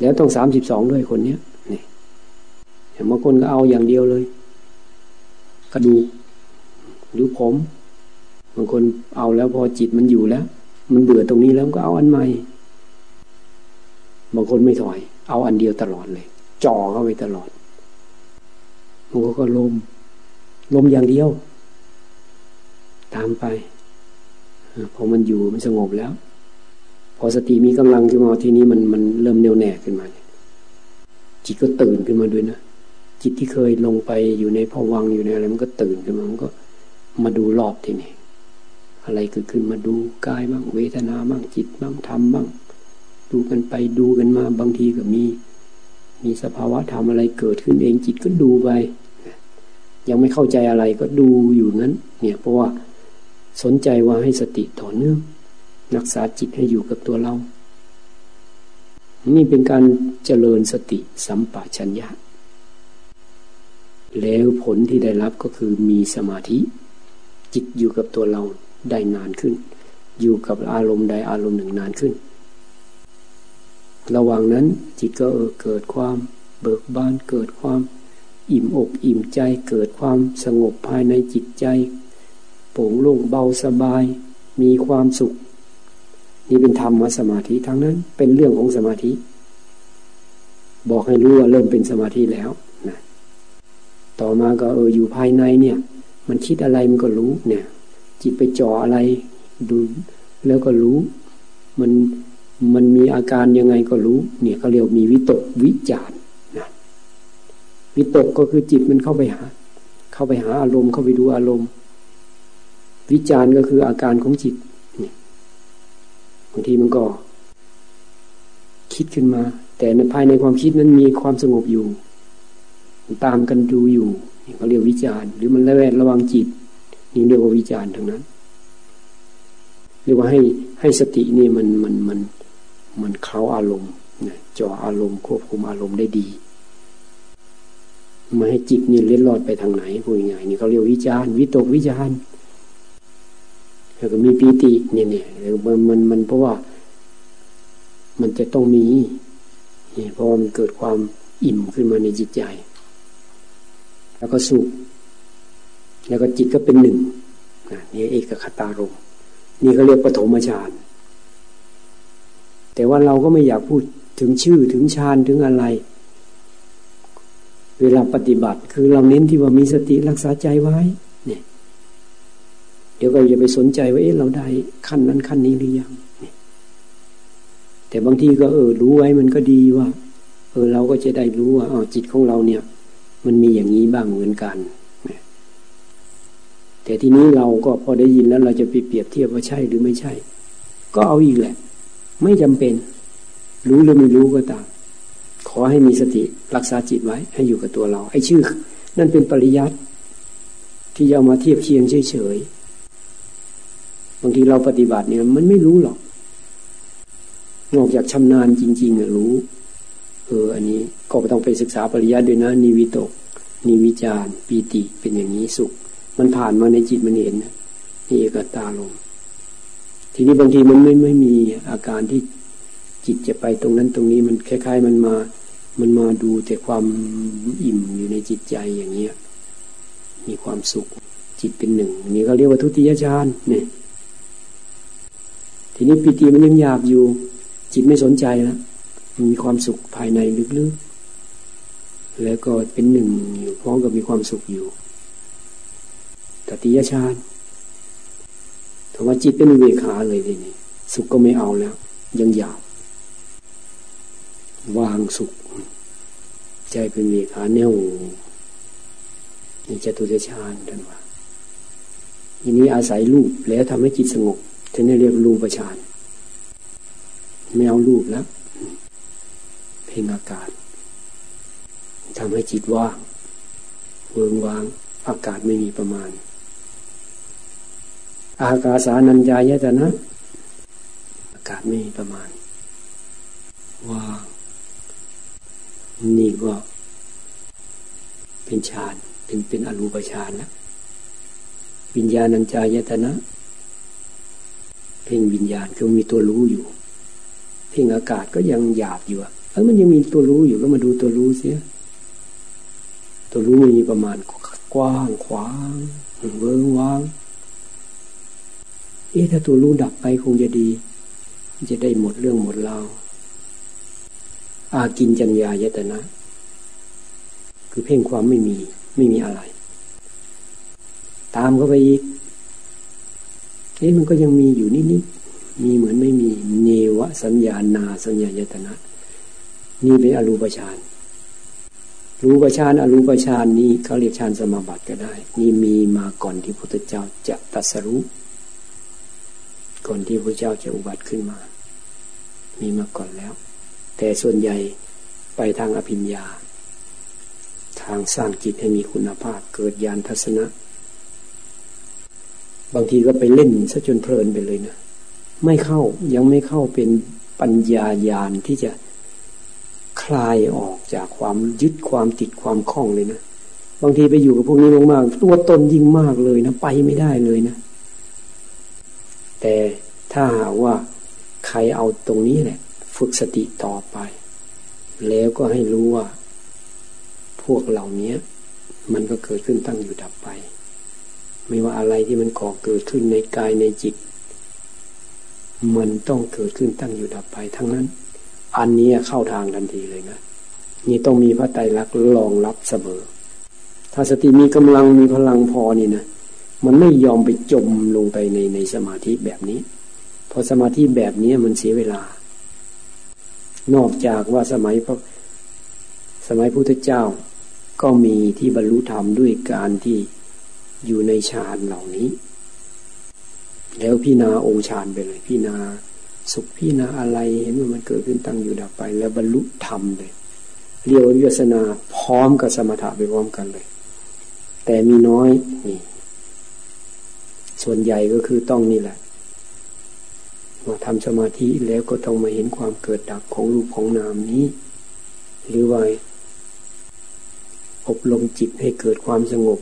แล้วต้องสามสิบสองด้วยคนเนี้ยเนี่ยบางคนก็เอาอย่างเดียวเลย กระดูกหรือผมบางคนเอาแล้วพอจิตมันอยู่แล้ว มันเบื่อตรงนี้แล้วก็เอาอันใหม่ บางคนไม่ถอย เอาอันเดียวตลอดเลย จ่อเข้าไปตลอดบางคนก็ลม ลมอย่างเดียว ตามไปพอมันอยู่มันสงบแล้ว พอสติมีกำลังขึ้นมาทีนี้มันมันเริ่มแน่วแน่ขึ้นมาจิตก็ตื่นขึ้นมาด้วยนะจิตที่เคยลงไปอยู่ในภวังอยู่ในอะไรมันก็ตื่นขึ้นมามันก็มาดูรอบทีนี้อะไรเกิดขึ้นมาดูกายบ้างเวทนาบ้างจิตบ้างธรรมบ้าง ดูกันไปดูกันมาบางทีก็มี มีสภาวะธรรมอะไรเกิดขึ้นเองจิตก็ดูไป ยังไม่เข้าใจอะไรก็ดูอยู่นั้น เนี่ยเพราะว่าสนใจว่าให้สติต่อเนื่องรักษาจิตให้อยู่กับตัวเรา นี่เป็นการเจริญสติสัมปชัญญะ แล้วผลที่ได้รับก็คือมีสมาธิ จิตอยู่กับตัวเราได้นานขึ้น อยู่กับอารมณ์ใดอารมณ์หนึ่งนานขึ้น ระหว่างนั้นจิตก็เออเกิดความเบิกบานเกิดความอิ่มอกอิ่มใจเกิดความสงบภายในจิตใจโปร่งโล่งเบาสบาย มีความสุข นี่เป็นธรรมสมาธิทั้งนั้น เป็นเรื่องของสมาธิ บอกให้รู้ว่าเริ่มเป็นสมาธิแล้วนะต่อมาก็เอออยู่ภายในเนี่ย มันคิดอะไรมันก็รู้เนี่ย จิตไปจ่ออะไรดูแล้วก็รู้ มัน มันมีอาการยังไงก็รู้ เนี่ยเขาเรียกมีวิตกวิจารนะวิตกก็คือจิตมันเข้าไปหา เข้าไปหาอารมณ์เข้าไปดูอารมณ์ วิจารก็คืออาการของจิตนี่บางทีมันก็ คิดขึ้นมา แต่ในภายในความคิดนั้นมีความสงบอยู่ ตามกันดูอยู่นี่เขาเรียกวิจารหรือมันระแวดระวังจิต นี่เรียกว่าวิจารทั้งนั้นเรียกว่าให้ให้สตินี่มันมันมันมัน มันเคล้าอารมณ์จ่ออารมณ์ควบคุมอารมณ์ได้ดีไมาให้จิตนี่เล็ดลอดไปทางไหนพูดง่ายนี่เขาเรียกวิจารณ์วิตกวิจารณ์แล้วก็มีปีติเนี่ยเนี่ยมันมันมันเพราะว่า มันจะต้องมีเพราะมันเกิดความอิ่มขึ้นมาในจิตใจ แล้วก็สุขแล้วก็จิตก็เป็นหนึ่งนี่เอกคตารมนี่เขาเรียกปฐมฌาน แต่ว่าเราก็ไม่อยากพูดถึงชื่อถึงฌานถึงอะไร เวลาปฏิบัติ คือเราเน้นที่ว่ามีสติรักษาใจไว้เนี่ยเดี๋ยวก็อย่าไปสนใจว่าเอ๊ะเราได้ขั้นนั้นขั้นนี้หรือยังแต่บางทีก็เออ รู้ไว้มันก็ดีว่า เออเราก็จะได้รู้ว่าอ๋อจิตของเราเนี่ย มันมีอย่างนี้บ้างเหมือนกันแต่ทีนี้เราก็พอได้ยินแล้วเราจะไปเปรียบเทียบว่าใช่หรือไม่ใช่ ก็เอาอีกแหละ ไม่จำเป็น รู้หรือไม่รู้ก็ตาม ขอให้มีสติรักษาจิตไว้ ให้อยู่กับตัวเรา ไอ้ชื่อ นั่นเป็นปริยัติที่จะามาเทียบเคียงเฉยๆบางทีเราปฏิบัติเนี่ย มันไม่รู้หรอกนอกจากชำนาญจริงๆรู้ เออ อันนี้ก็ต้องไปศึกษาปริยัติด้วยนะนิวิตกนิวิจารปีติเป็นอย่างนี้สุข มันผ่านมาในจิตมันเห็นนี่เอกตาลง ทีนี้บางทีมันไม่ไม่มีอาการที่จิตจะไปตรงนั้นตรงนี้มันคล้าย ๆ มันมา มันมาดูแต่ความอิ่มอยู่ในจิตใจอย่างเงี้ย มีความสุขจิตเป็นหนึ่งนี่เขาเรียกว่าทุติยฌานเนี่ย ทีนี้ปีติมันยังหยาบอยู่ จิตไม่สนใจแล้วมันมีความสุขภายในลึกๆแล้วก็เป็นหนึ่งอยู่พร้อมกับมีความสุขอยู่ตติยฌานาว่าจิตเป็นเวขาเลยทีนี้สุขก็ไม่เอาแล้ว ยังหยาบวางสุข ใจเป็นเวขาแน่วนี่จตุฌานท่านว่าทีนี้อาศัยรูปแล้วทำให้จิตสงบถึงได้เรียกรูปฌานไม่เอารูปแล้ว เพ่งอากาศทำให้จิตว่างเวิงวางอากาศไม่มีประมาณ อากาสานัญญายตนะ อากาศไม่มีประมาณว่างนี่ก็เป็นฌานเป็นเป็นอรูปฌานแล้ววิญญาณัญจายตนะเพ่งวิญญาณคือมีตัวรู้อยู่ เพ่งอากาศก็ยังหยาบอยู่อะเออมันยังมีตัวรู้อยู่ก็มาดูตัวรู้เสียตัวรู้มีประมาณกว้างขวางเวิ้งว่าง เอ๊ะถ้าตัวรู้ดับไปคงจะดี จะได้หมดเรื่องหมดราวอากินจัญญายตนะ คือเพ่งความไม่มีไม่มีอะไร ตามเข้าไปอีกเอ๊ะมันก็ยังมีอยู่นิดมีเหมือนไม่มีเนวสัญญานาสัญญายตนะ นี่เป็นอรูปฌานรูปฌานอรูปฌานนี้เขาเรียกฌานสมาบัติก็ได้ นี่มีมาก่อนที่พระพุทธเจ้าจะตรัสรู้ ก่อนที่พระเจ้าจะอุบัติขึ้นมา มีมาก่อนแล้ว แต่ส่วนใหญ่ไปทางอภิญญา ทางสร้างจิตให้มีคุณภาพเกิดญาณทัศนะ บางทีก็ไปเล่นซะจนเพลินไปเลยนะ ไม่เข้ายังไม่เข้าเป็นปัญญาญาณที่จะคลายออกจากความยึดความติดความคล้องเลยนะ บางทีไปอยู่กับพวกนี้มากๆตัวตนยิ่งมากเลยนะ ไปไม่ได้เลยนะ แต่ถ้าหากว่าใครเอาตรงนี้แหละ ฝึกสติต่อไป แล้วก็ให้รู้ว่า พวกเหล่านี้มันก็เกิดขึ้นตั้งอยู่ดับไป ไม่ว่าอะไรที่มันก่อเกิดขึ้นในกายในจิต มันต้องเกิดขึ้นตั้งอยู่ดับไป ทั้งนั้น อันนี้เข้าทางทันทีเลยนะนี่ต้องมีพระไตรลักษณ์รองรับเสมอ ถ้าสติมีกำลังมีพลังพอนี่นะ มันไม่ยอมไปจมลงไปในในสมาธิแบบนี้เพราะสมาธิแบบนี้มันเสียเวลา นอกจากว่าสมัยพระสมัยพุทธเจ้าก็มีที่บรรลุธรรมด้วยการที่อยู่ในฌานเหล่านี้ แล้วพี่นาองค์ฌานไปเลย พี่นาสุขพี่นาอะไรเห็นว่ามันเกิดขึ้นตั้งอยู่ดับไป แล้วบรรลุธรรมเลยเรียกวิปัสนาพร้อมกับสมถะไปพร้อมกันเลย แต่มีน้อยนี่ ส่วนใหญ่ก็คือต้องนี่แหละมาทำสมาธิแล้วก็ต้องมาเห็นความเกิดดับของรูปของนามนี้ หรือว่าอบรมจิตให้เกิดความสงบ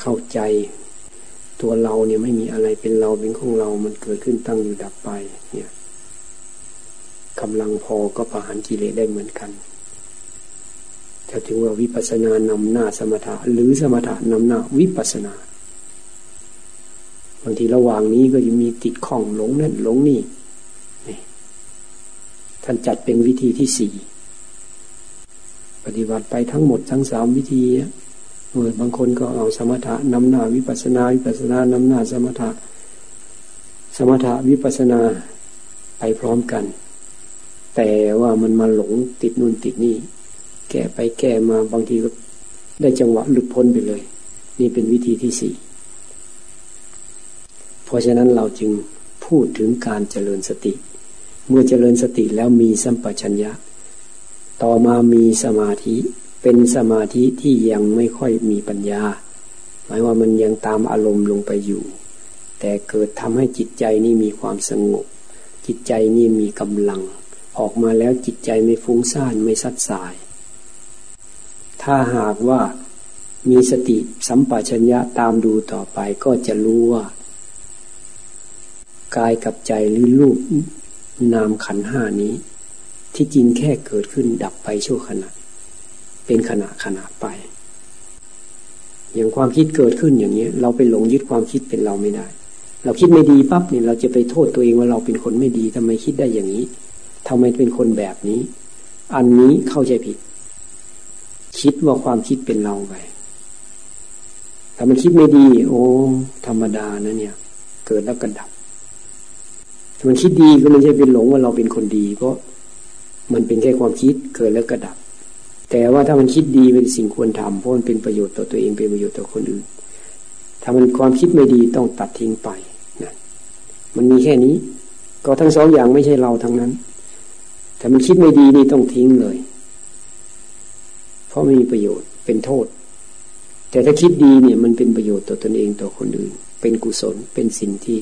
เข้าใจ ตัวเราเนี่ยไม่มีอะไรเป็นเราเป็นของเรา มันเกิดขึ้นตั้งอยู่ดับไป เนี่ยกำลังพอก็ประหารกิเลสได้เหมือนกันถ้าถึงว่าวิปัสสนานำหน้าสมถะหรือสมถะนำหน้าวิปัสสนา บางทีระหว่างนี้ก็จะมีติดข้องหลงนั่นหลงนี่นี่ท่านจัดเป็นวิธีที่สี่ปฏิบัติไปทั้งหมดทั้งสามวิธีเออบางคนก็เอาสมถะนำหน้าวิปัสนาวิปัสนานำหน้าสมถะ สมถะวิปัสนาไปพร้อมกัน แต่ว่ามันมาหลงติดนู่นติดนี่ แก้ไปแก้มาบางทีก็ได้จังหวะหลุดพ้นไปเลย นี่เป็นวิธีที่สี่ เพราะฉะนั้นเราจึงพูดถึงการเจริญสติ เมื่อเจริญสติแล้วมีสัมปชัญญะ ต่อมามีสมาธิเป็นสมาธิที่ยังไม่ค่อยมีปัญญา หมายว่ามันยังตามอารมณ์ลงไปอยู่ แต่เกิดทำให้จิตใจนี่มีความสงบ จิตใจนี่มีกำลัง ออกมาแล้วจิตใจไม่ฟุ้งซ่านไม่ซัดสาย ถ้าหากว่ามีสติสัมปชัญญะตามดูต่อไปก็จะรู้ว่า กายกับใจหรือรูปนามขันห้านี้ ที่จริงแค่เกิดขึ้นดับไปชั่วขณะ เป็นขณะขณะไป อย่างความคิดเกิดขึ้นอย่างนี้เราไปหลงยึดความคิดเป็นเราไม่ได้ เราคิดไม่ดีปั๊บเนี่ยเราจะไปโทษตัวเองว่าเราเป็นคนไม่ดีทำไมคิดได้อย่างนี้ทำไมเป็นคนแบบนี้ อันนี้เข้าใจผิด คิดว่าความคิดเป็นเราไปถ้ามันคิดไม่ดี โอ้ ธรรมดานะเนี่ย เกิดแล้วก็ดับ มันคิดดีก็ไม่ใช่เป็นหลงว่าเราเป็นคนดี เพราะมันเป็นแค่ความคิดเกิดแล้วก็ดับ แต่ว่าถ้ามันคิดดีเป็นสิ่งควรทำเพราะมันเป็นประโยชน์ต่อตัวเองเป็นประโยชน์ต่อคนอื่น ถ้ามันความคิดไม่ดีต้องตัดทิ้งไปนะมันมีแค่นี้ ก็ทั้งสองอย่างไม่ใช่เราทั้งนั้น แต่มันคิดไม่ดีนี่ต้องทิ้งเลย เพราะไม่มีประโยชน์เป็นโทษ แต่ถ้าคิดดีเนี่ยมันเป็นประโยชน์ต่อตนเองต่อคนอื่น เป็นกุศลเป็นสิ่งที่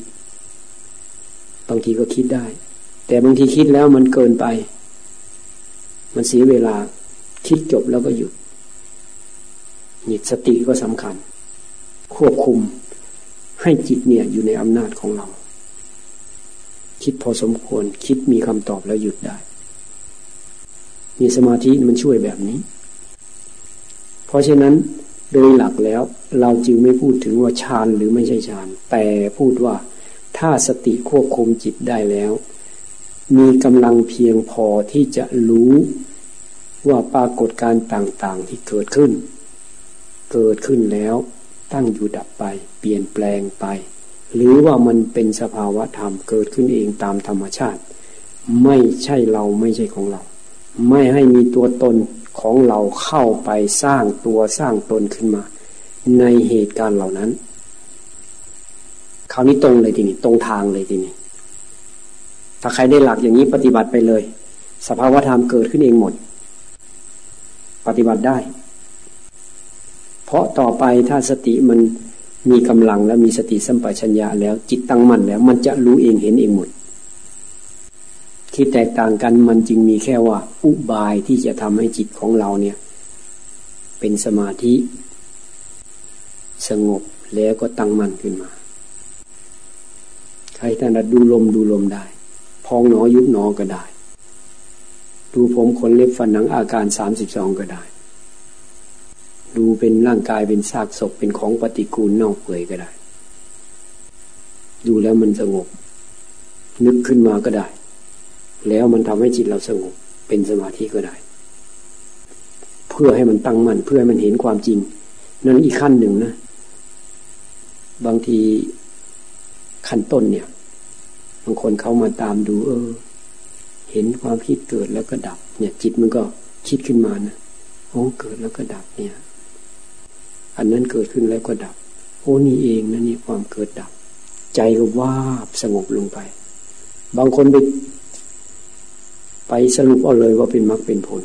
บางทีก็คิดได้ แต่บางทีคิดแล้วมันเกินไป มันเสียเวลา คิดจบแล้วก็หยุดนี่สติก็สำคัญ ควบคุมให้จิตเนี่ยอยู่ในอำนาจของเรา คิดพอสมควร คิดมีคำตอบแล้วหยุดได้มีสมาธิมันช่วยแบบนี้ เพราะฉะนั้นโดยหลักแล้วเราจึงไม่พูดถึงว่าฌานหรือไม่ใช่ฌานแต่พูดว่า ถ้าสติควบคุมจิตได้แล้ว มีกำลังเพียงพอที่จะรู้ว่าปรากฏการต่างๆที่เกิดขึ้น เกิดขึ้นแล้ว ตั้งอยู่ดับไป เปลี่ยนแปลงไป หรือว่ามันเป็นสภาวะธรรมเกิดขึ้นเองตามธรรมชาติ ไม่ใช่เราไม่ใช่ของเรา ไม่ให้มีตัวตนของเราเข้าไปสร้างตัวสร้างตนขึ้นมา ในเหตุการณ์เหล่านั้น ราวนี้ตรงเลยทีนี้ตรงทางเลยทีนี้ถ้าใครได้หลักอย่างนี้ปฏิบัติไปเลย สภาวะธรรมเกิดขึ้นเองหมด ปฏิบัติได้ เพราะต่อไปถ้าสติมันมีกำลังและมีสติสัมปชัญญะแล้วจิตตั้งมั่นแล้ว มันจะรู้เองเห็นเองหมด ที่แตกต่างกันมันจึงมีแค่ว่า อุบายที่จะทำให้จิตของเราเนี่ย เป็นสมาธิ สงบแล้วก็ตั้งมั่นขึ้นมา ใครท่านดูลมดูลมได้ พองหนอยุบหนอก็ได้ ดูผมขนเล็บฟันหนังอาการสามสิบสองก็ได้ ดูเป็นร่างกายเป็นซากศพเป็นของปฏิกูลเน่าเปื่อยก็ได้ ดูแล้วมันสงบ นึกขึ้นมาก็ได้ แล้วมันทำให้จิตเราสงบ เป็นสมาธิก็ได้ เพื่อให้มันตั้งมั่นเพื่อให้มันเห็นความจริง นั่นอีกขั้นหนึ่งนะ บางที ขั้นต้นเนี่ยบางคนเขามาตามดู เออ เห็นความคิดเกิดแล้วก็ดับ เนี่ย จิตมันก็คิดขึ้นมานะโอ้เกิดแล้วก็ดับเนี่ย อันนั้นเกิดขึ้นแล้วก็ดับโอ้นี่เองนะนี่ความเกิดดับ ใจก็ว่าบสงบลงไป บางคนไปไปสรุปเอาเลยว่าเป็นมรรคเป็นผล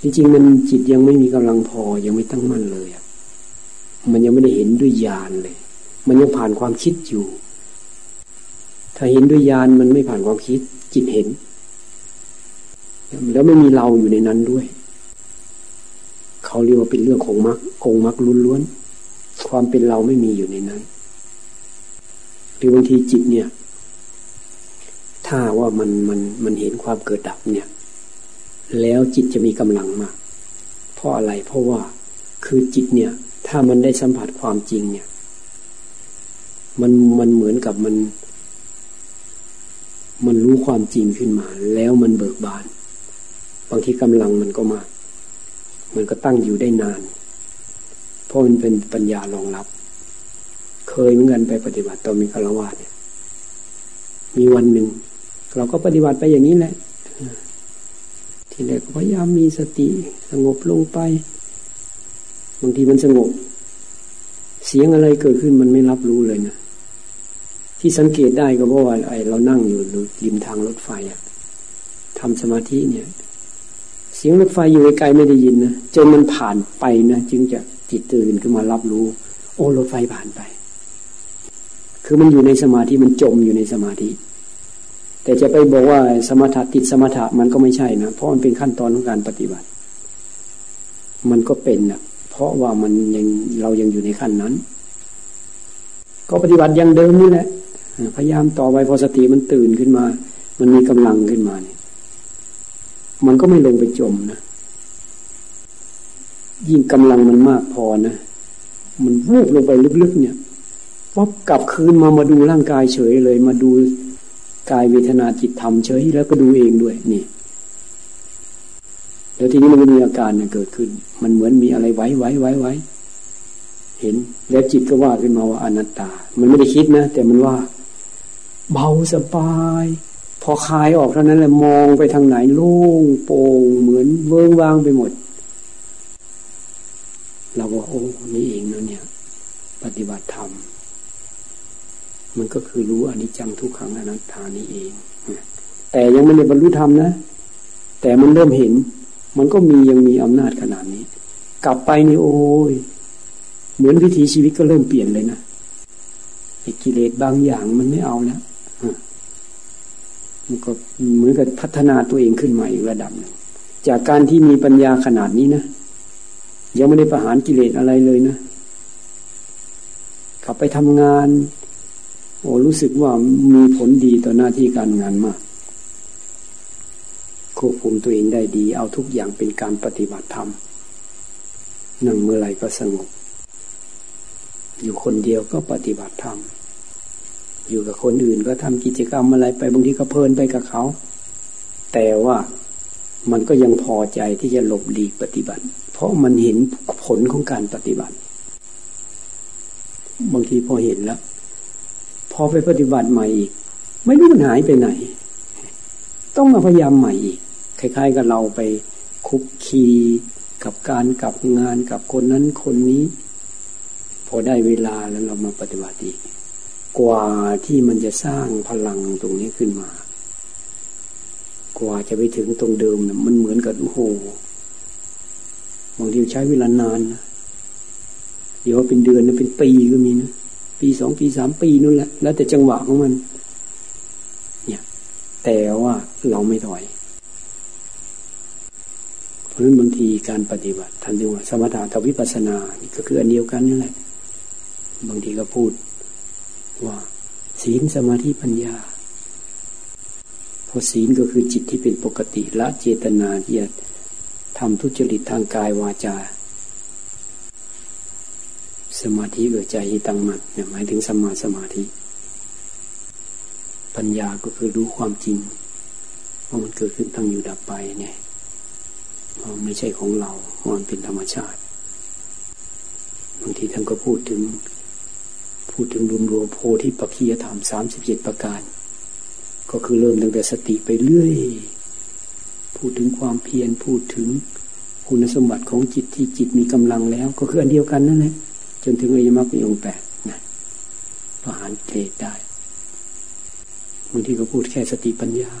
จริงๆมันจิตยังไม่มีกำลังพอยังไม่ตั้งมั่นเลยอะมันยังไม่ได้เห็นด้วยญาณเลย มันยังผ่านความคิดอยู่ ถ้าเห็นด้วยญาณมันไม่ผ่านความคิด จิตเห็น แล้วไม่มีเราอยู่ในนั้นด้วย เขาเรียกว่าเป็นเรื่องของมรรคองมรรคล้วนๆความเป็นเราไม่มีอยู่ในนั้น หรือบางทีจิตเนี่ย ถ้าว่ามันมันมันเห็นความเกิดดับเนี่ย แล้วจิตจะมีกำลังมาก เพราะอะไรเพราะว่าคือจิตเนี่ย ถ้ามันได้สัมผัสความจริงเนี่ย มันมันเหมือนกับมัน มันรู้ความจริงขึ้นมา แล้วมันเบิกบาน บางทีกำลังมันก็มาก มันก็ตั้งอยู่ได้นาน เพราะมันเป็นปัญญารองรับ เคยเหมือนกันไปปฏิบัติตอนมีคารวะเนี่ย มีวันหนึ่งเราก็ปฏิบัติไปอย่างนี้แหละทีแรกพยายามมีสติสงบลงไปบางทีมันสงบ เสียงอะไรเกิดขึ้นมันไม่รับรู้เลยนะ ที่สังเกตได้ก็เพราะว่าไอเรานั่งอยู่ริมทางรถไฟอะทำสมาธิเนี่ย เสียงรถไฟอยู่ไกลไม่ได้ยินนะจนมันผ่านไปนะจึงจะจิตตื่นขึ้นมารับรู้ โอ้รถไฟผ่านไป คือมันอยู่ในสมาธิมันจมอยู่ในสมาธิ แต่จะไปบอกว่าสมถะติดสมถะมันก็ไม่ใช่นะเพราะมันเป็นขั้นตอนของการปฏิบัติ มันก็เป็นนะเพราะว่ามันยังเรายังอยู่ในขั้นนั้น ก็ปฏิบัติอย่างเดิมนี่แหละ พยายามต่อไปพอสติมันตื่นขึ้นมา มันมีกำลังขึ้นมาเนี่ยมันก็ไม่ลงไปจมนะ ยิ่งกำลังมันมากพอนะ มันวูบลงไปลึกๆเนี่ยป๊บกลับคืนมามาดูร่างกายเฉยเลย มาดูกายเวทนาจิตธรรมเฉยแล้วก็ดูเองด้วยนี่แล้วทีนี้มันก็มีอาการเกิดขึ้น มันเหมือนมีอะไรไว้ไว้ไว้ไว้เห็น แล้วจิตก็ว่าขึ้นมาว่าอนัตตา มันไม่ได้คิดนะ แต่มันว่า เบาสบาย พอคลายออกเท่านั้นแหละมองไปทางไหนโล่งโปร่งเหมือนเวิ้งว่างไปหมด เราว่าโอ้นี่เองนะเนี่ย ปฏิบัติธรรม มันก็คือรู้อนิจจังทุกขังอนัตตานี่เอง แต่ยังไม่ได้บรรลุธรรมนะ แต่มันเริ่มเห็น มันก็มียังมีอำนาจขนาดนี้ กลับไปนี่โอ้ยเหมือนวิถีชีวิตก็เริ่มเปลี่ยนเลยนะกิเลสบางอย่างมันไม่เอาแล้ว นก็เหมือนกับพัฒนาตัวเองขึ้นมาอีกระดับนึงจากการที่มีปัญญาขนาดนี้นะยังไม่ได้ประหารกิเลสอะไรเลยนะขับไปทำงาน โอ้รู้สึกว่ามีผลดีต่อหน้าที่การงานมากควบคุมตัวเองได้ดี เอาทุกอย่างเป็นการปฏิบัติธรรมนั่งเมื่อไรก็สงบ อยู่คนเดียวก็ปฏิบัติธรรม อยู่กับคนอื่น ก็ทำกิจกรรมอะไรไปบางทีก็เพลินไปกับเขา แต่ว่ามันก็ยังพอใจที่จะหลบหลีกปฏิบัติ เพราะมันเห็นผลของการปฏิบัติ บางทีพอเห็นแล้ว พอไปปฏิบัติใหม่อีก ไม่รู้มันหายไปไหน ต้องมาพยายามใหม่อีกคล้ายๆกับเราไปคุกคีกับการกับงานกับคนนั้นคนนี้ พอได้เวลาแล้วเรามาปฏิบัติอีก กว่าที่มันจะสร้างพลังตรงนี้ขึ้นมา กว่าจะไปถึงตรงเดิมนะมันเหมือนกับโอ้โหบางทีใช้เวลานานนะเดี๋ยวเป็นเดือนนะเป็นปีก็มีนะปีสองปีสามปีนู่นแหละ แล้วแต่จังหวะของมัน เนี่ย แต่ว่าเราไม่ถอย เพราะฉะนั้นบางทีการปฏิบัติท่านเรียกว่าสมถะทวิปัสนาก็คืออันเดียวกันนี่แหละ บางทีก็พูด ว่า ศีลสมาธิปัญญาเพราะศีลก็คือจิตที่เป็นปกติละเจตนาที่จะทำทุจริตทางกายวาจา สมาธิเอือใจตั้งมั่นเนี่ยหมายถึงสมาสมาธิ ปัญญาก็คือรู้ความจริงว่ามันเกิดขึ้นตั้งอยู่ดับไปเนี่ยมันไม่ใช่ของเรามันเป็นธรรมชาติบางทีท่านก็พูดถึง พูดถึงรวมรวมโพธิปัจขียธรรมสามสิบเจ็ดประการ ก็คือเริ่มตั้งแต่สติไปเรื่อย พูดถึงความเพียรพูดถึงคุณสมบัติของจิตที่จิตมีกำลังแล้ว ก็คืออันเดียวกันนั่นแหละจนถึงอริยมรรคมีองค์แปดนะประหารเกตได้บางทีก็พูดแค่สติปัญญา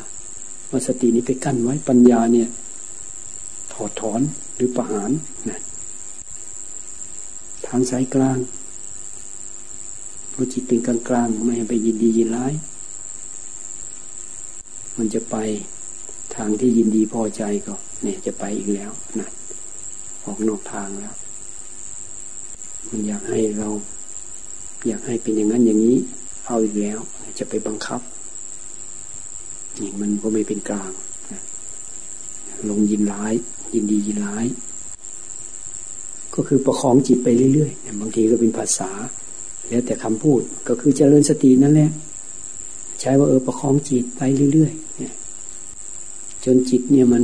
ว่าสตินี้ไปกั้นไว้ปัญญาเนี่ย ถอดถอนหรือประหารนะทางสายกลาง เพราะจิตเป็นกลางกลางไม่ไปยินดียินร้าย มันจะไปทางที่ยินดีพอใจก็เนี่ยจะไปอีกแล้วนะออกนอกทางแล้ว มันอยากให้เรา อยากให้เป็นอย่างนั้นอย่างนี้ เอาอีกแล้ว จะไปบังคับนี่มันก็ไม่เป็นกลางลงยินร้าย ยินดียินร้าย ก็คือประคองจิตไปเรื่อยๆบางทีก็เป็นภาษา แล้วแต่คำพูดก็คือเจริญสตินั่นแหละ ใช้ว่าเออประคองจิตไปเรื่อยๆจนจิตเนี่ยมัน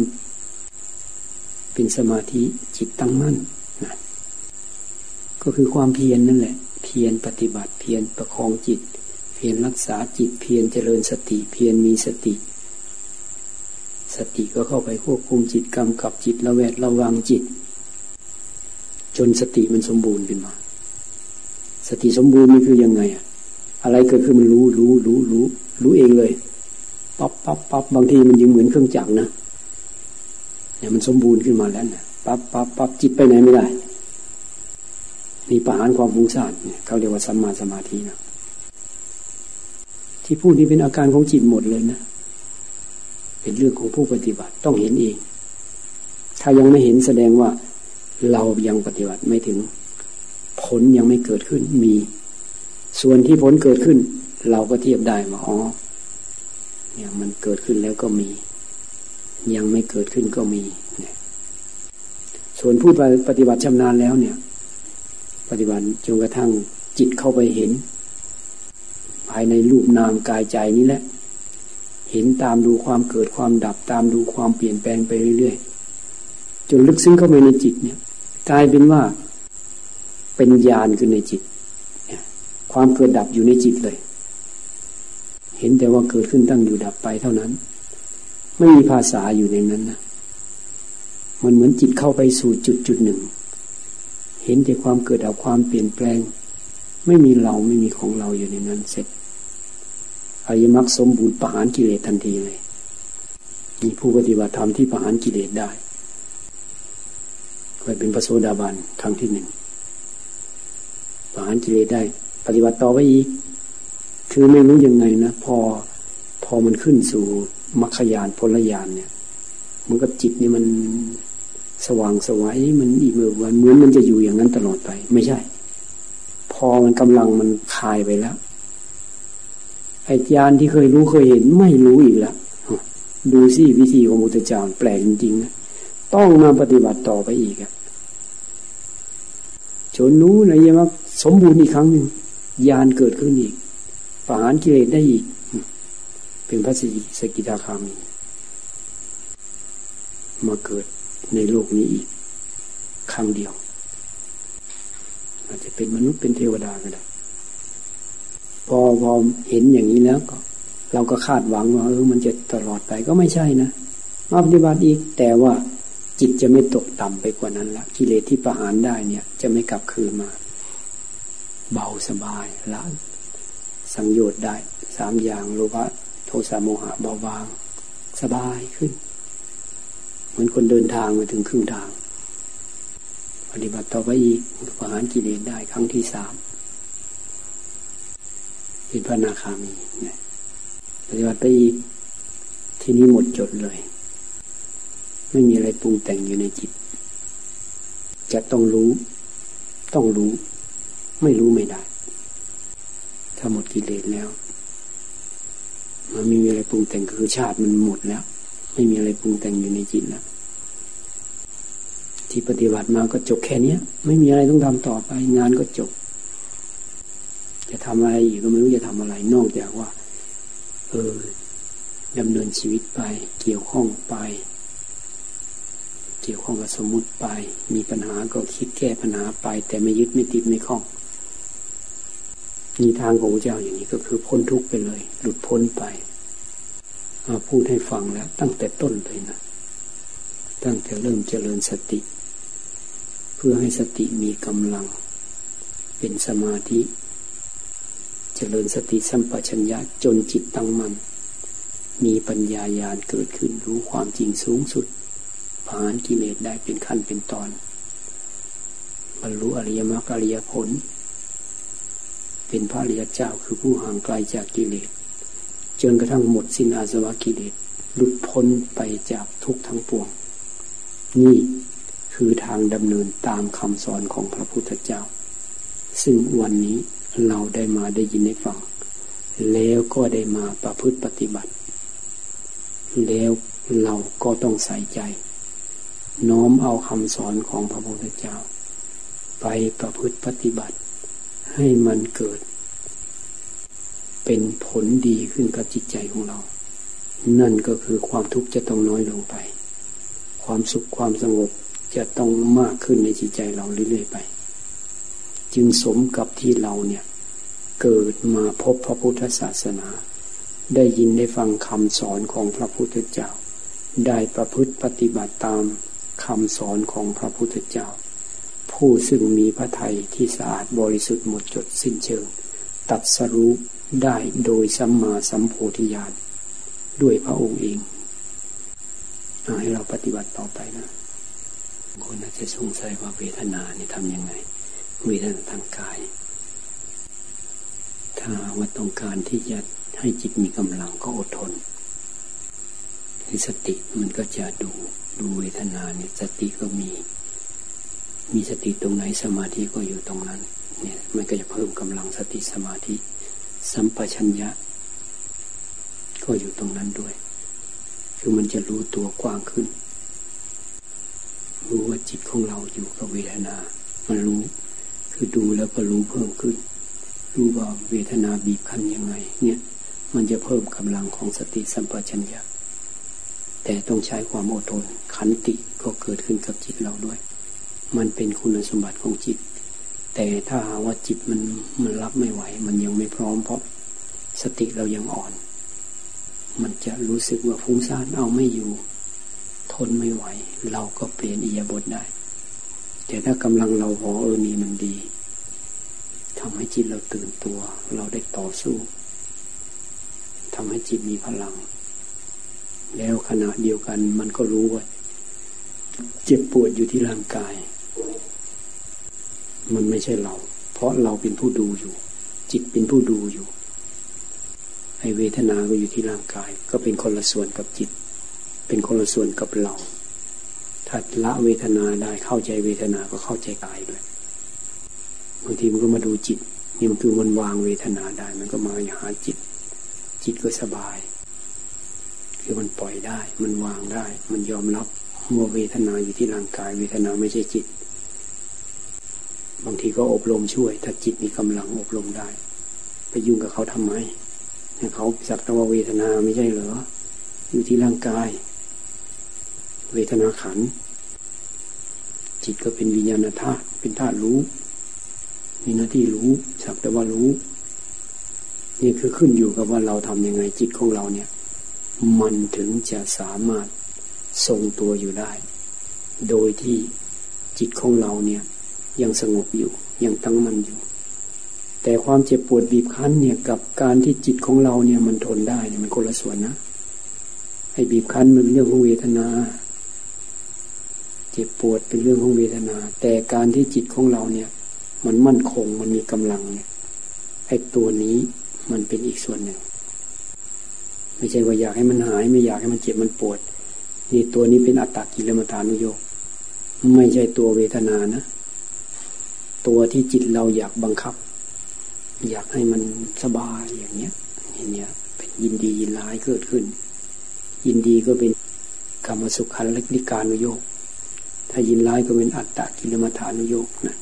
เป็นสมาธิจิตตั้งมั่นก็คือความเพียรนนั่นแหละ เพียรปฏิบัติเพียรประคองจิต เพียรรักษาจิตเพียรเจริญสติ เพียรมีสติ สติก็เข้าไปควบคุมจิตกำกับจิตระแวดระวังจิต จนสติมันสมบูรณ์ขึ้นมา สติสมบูรณ์นี่คือยังไงอะอะไรเกิดขึ้นมันรู้รู้รู้รู้รู้เองเลยปั๊บปั๊บปั๊บบางทีมันยังเหมือนเครื่องจักรนะเนี่ยมันสมบูรณ์ขึ้นมาแล้วนะปั๊บปั๊บปั๊บจิตไปไหนไม่ได้มีประหารความฟุ้งซ่านเนี่ยเขาเรียกว่าสัมมาสมาธินะที่พูดนี้เป็นอาการของจิตหมดเลยนะเป็นเรื่องของผู้ปฏิบัติต้องเห็นเอง ถ้ายังไม่เห็นแสดงว่าเรายังปฏิบัติไม่ถึง ผลยังไม่เกิดขึ้นมี ส่วนที่ผลเกิดขึ้น เราก็เทียบได้ว่าอ๋อเนี่ยมันเกิดขึ้นแล้วก็มี ยังไม่เกิดขึ้นก็มีเนี่ยส่วนผู้ปฏิบัติชำนาญแล้วเนี่ย ปฏิบัติจนกระทั่งจิตเข้าไปเห็น ภายในรูปนามกายใจนี้แหละ เห็นตามดูความเกิดความดับตามดูความเปลี่ยนแปลงไปเรื่อยๆจนลึกซึ้งเข้าไปในจิตเนี่ยกลายเป็นว่า เป็นญาณขึ้นในจิต ความเกิดดับอยู่ในจิตเลย เห็นแต่ว่าเกิดขึ้นตั้งอยู่ดับไปเท่านั้น ไม่มีภาษาอยู่ในนั้นนะมันเหมือนจิตเข้าไปสู่จุดจุดหนึ่ง เห็นแต่ความเกิดเอาความเปลี่ยนแปลง ไม่มีเราไม่มีของเราอยู่ในนั้นเสร็จอริยมรรคสมบูรณ์ประหารกิเลสทันทีเลยมีผู้ปฏิบัติธรรมที่ประหารกิเลสได้เคยเป็นพระโสดาบันครั้งที่หนึ่ง ประหารกิเลสได้ ปฏิบัติต่อไปอีก คือไม่รู้ยังไงนะพอพอมันขึ้นสู่มรรคยานพลยานเนี่ยมันก็จิตนี่มันสว่างสวัยมันอีกเมื่อวันเหมือนมันจะอยู่อย่างนั้นตลอดไป ไม่ใช่ พอมันกำลังมันคลายไปแล้วไอ้ญาณที่เคยรู้เคยเห็นไม่รู้อีกแล้วดูสิวิธีของมุตจารแปลกจริงๆนะต้องมาปฏิบัติต่อไปอีกอะจนรู้นะยังว่า สมบูรณ์อีกครั้งหนึ่งญาณเกิดขึ้นอีกประหารกิเลสได้อีก เป็นพระสกิทาคามีมาเกิดในโลกนี้อีก ครั้งเดียว อาจจะเป็นมนุษย์เป็นเทวดาก็ได้ พอพอเห็นอย่างนี้แล้วก็ เราก็คาดหวังว่าเออมันจะตลอดไปก็ไม่ใช่นะมาปฏิบัติอีก แต่ว่าจิตจะไม่ตกต่ำไปกว่านั้นละกิเลสที่ประหารได้เนี่ย จะไม่กลับคืนมา เบาสบายละสังโยชน์ได้สามอย่างโลภะโทสะโมหะเบาบาง สบายขึ้น เหมือนคนเดินทางมาถึงครึ่งทาง ปฏิบัติต่อไปอีกประหารกิเลสได้ครั้งที่สามเป็นพระนาคามีเนี่ยปฏิบัติไปอีกที่นี้หมดจดเลย ไม่มีอะไรปรุงแต่งอยู่ในจิต จะต้องรู้ ต้องรู้ ไม่รู้ไม่ได้ ถ้าหมดกิเลสแล้วมันไม่มีอะไรปรุงแต่งคือชาติมันหมดแล้ว ไม่มีอะไรปรุงแต่งอยู่ในจิตแล้วที่ปฏิบัติมาก็จบแค่นี้ไม่มีอะไรต้องทำต่อไป งานก็จบ จะทำอะไรอีกก็ไม่รู้จะทำอะไร นอกจากว่า เออดำเนินชีวิตไป เกี่ยวข้องไป เกี่ยวข้องกับสมมุติไป มีปัญหาก็คิดแก้ปัญหาไป แต่ไม่ยึดไม่ติดไม่คล้อง มีทางของพระเจ้าอย่างนี้ก็คือพ้นทุกข์ไปเลย หลุดพ้นไปมาพูดให้ฟังแล้ว ตั้งแต่ต้นเลยนะ ตั้งแต่เริ่มเจริญสติ เพื่อให้สติมีกำลัง เป็นสมาธิ เจริญสติสัมปชัญญะจนจิตตั้งมัน่นมีปัญญาญาณเกิดขึ้นรู้ความจริงสูงสุดผ่านกิเลสได้เป็นขั้นเป็นตอน บรรลุอริยมรรคอริยผล เป็นพระอริยเจ้าคือผู้ห่างไกลจากกิเลสจนกระทั่งหมดสิ้นอาสวะกิเลสหลุดพ้นไปจากทุกทั้งปวง นี่คือทางดำเนินตามคำสอนของพระพุทธเจ้า ซึ่งวันนี้เราได้มาได้ยินได้ฟัง แล้วก็ได้มาประพฤติปฏิบัติ แล้วเราก็ต้องใส่ใจ น้อมเอาคำสอนของพระพุทธเจ้า ไปประพฤติปฏิบัติ ให้มันเกิด เป็นผลดีขึ้นกับจิตใจของเรา นั่นก็คือความทุกข์จะต้องน้อยลงไป ความสุขความสงบจะต้องมากขึ้นในจิตใจเราเรื่อยๆไป จึงสมกับที่เราเนี่ย เกิดมาพบพระพุทธศาสนา ได้ยินได้ฟังคำสอนของพระพุทธเจ้า ได้ประพฤติปฏิบัติตามคำสอนของพระพุทธเจ้า ผู้ซึ่งมีพระทัยที่สะอาดบริสุทธิ์หมดจดสิ้นเชิง ตัดสรู้ได้โดยสัมมาสัมโพธิญาณด้วยพระองค์เองอให้เราปฏิบัติต่อไปนะคนอาจจะสงสัยว่าเวทนานี่ทำยังไง เวทนาทางกาย ถ้าว่าต้องการที่จะให้จิตมีกำลังก็อดทนในสติมันก็จะดูดูเวทนาเนี่ยสติก็มี มีสติตรงไหนสมาธิก็อยู่ตรงนั้น เนี่ยมันก็จะเพิ่มกำลังสติสมาธิ สัมปชัญญะ ก็อยู่ตรงนั้นด้วย คือมันจะรู้ตัวกว้างขึ้น รู้ว่าจิตของเราอยู่กับเวทนา มันรู้ คือดูแล้วก็รู้เพิ่มขึ้น รู้ว่าเวทนาบีบคั้นยังไง เนี่ย มันจะเพิ่มกำลังของสติสัมปชัญญะ แต่ต้องใช้ความอดทนขันติก็เกิดขึ้นกับจิตเราด้วย มันเป็นคุณสมบัติของจิต แต่ถ้าหาว่าจิตมันมันรับไม่ไหว มันยังไม่พร้อมเพราะสติเรายังอ่อน มันจะรู้สึกว่าฟุ้งซ่านเอาไม่อยู่ ทนไม่ไหว เราก็เปลี่ยนอิยาบทได้ แต่ถ้ากำลังเราพอเออนี่มันดีทำให้จิตเราตื่นตัว เราได้ต่อสู้ทำให้จิตมีพลัง แล้วขณะเดียวกันมันก็รู้ว่า เจ็บปวดอยู่ที่ร่างกาย มันไม่ใช่เรา เพราะเราเป็นผู้ดูอยู่ จิตเป็นผู้ดูอยู่ไอเวทนาก็อยู่ที่ร่างกาย ก็เป็นคนละส่วนกับจิต เป็นคนละส่วนกับเรา ถ้าละเวทนาได้เข้าใจเวทนาก็เข้าใจกายด้วยบางทีมันก็มาดูจิตนี่มันคือมันวางเวทนาได้ มันก็มาหาจิต จิตก็สบาย คือมันปล่อยได้ มันวางได้ มันยอมรับว่าเวทนาอยู่ที่ร่างกาย เวทนาไม่ใช่จิต บางทีก็อบรมช่วย ถ้าจิตมีกำลังอบรมได้ ไปยุ่งกับเขาทำไมเขาสักตวเวทนาไม่ใช่เหรอ อยู่ที่ร่างกาย เวทนาขัน จิตก็เป็นวิญญาณธาตุเป็นธาตุรู้ มีหน้าที่รู้สักแต่ว่ารู้ นี่คือขึ้นอยู่กับว่าเราทำยังไงจิตของเราเนี่ย มันถึงจะสามารถทรงตัวอยู่ได้ โดยที่จิตของเราเนี่ย ยังสงบอยู่ ยังตั้งมั่นอยู่ แต่ความเจ็บปวดบีบคั้นเนี่ยกับการที่จิตของเราเนี่ยมันทนได้เนี่ยมันคนละส่วนนะไอ้บีบคั้นมันเป็นเรื่องของเวทนา เจ็บปวดเป็นเรื่องของเวทนา แต่การที่จิตของเราเนี่ย มันมั่นคงมันมีกำลังเนี่ยไอ้ตัวนี้มันเป็นอีกส่วนหนึ่ง ไม่ใช่ว่าอยากให้มันหาย ไม่อยากให้มันเจ็บมันปวดนี่ตัวนี้เป็นอัตตกิลมัฐานุโยกไม่ใช่ตัวเวทนานะ ตัวที่จิตเราอยากบังคับ อยากให้มันสบายอย่างเนี้ยอย่างเนี้ยเป็นยินดียินร้ายเกิดขึ้น ยินดีก็เป็นกรรมสุขันลกนิการุโยกถ้ายินร้ายก็เป็นอัตตะกิลมัฐานุโยกนะ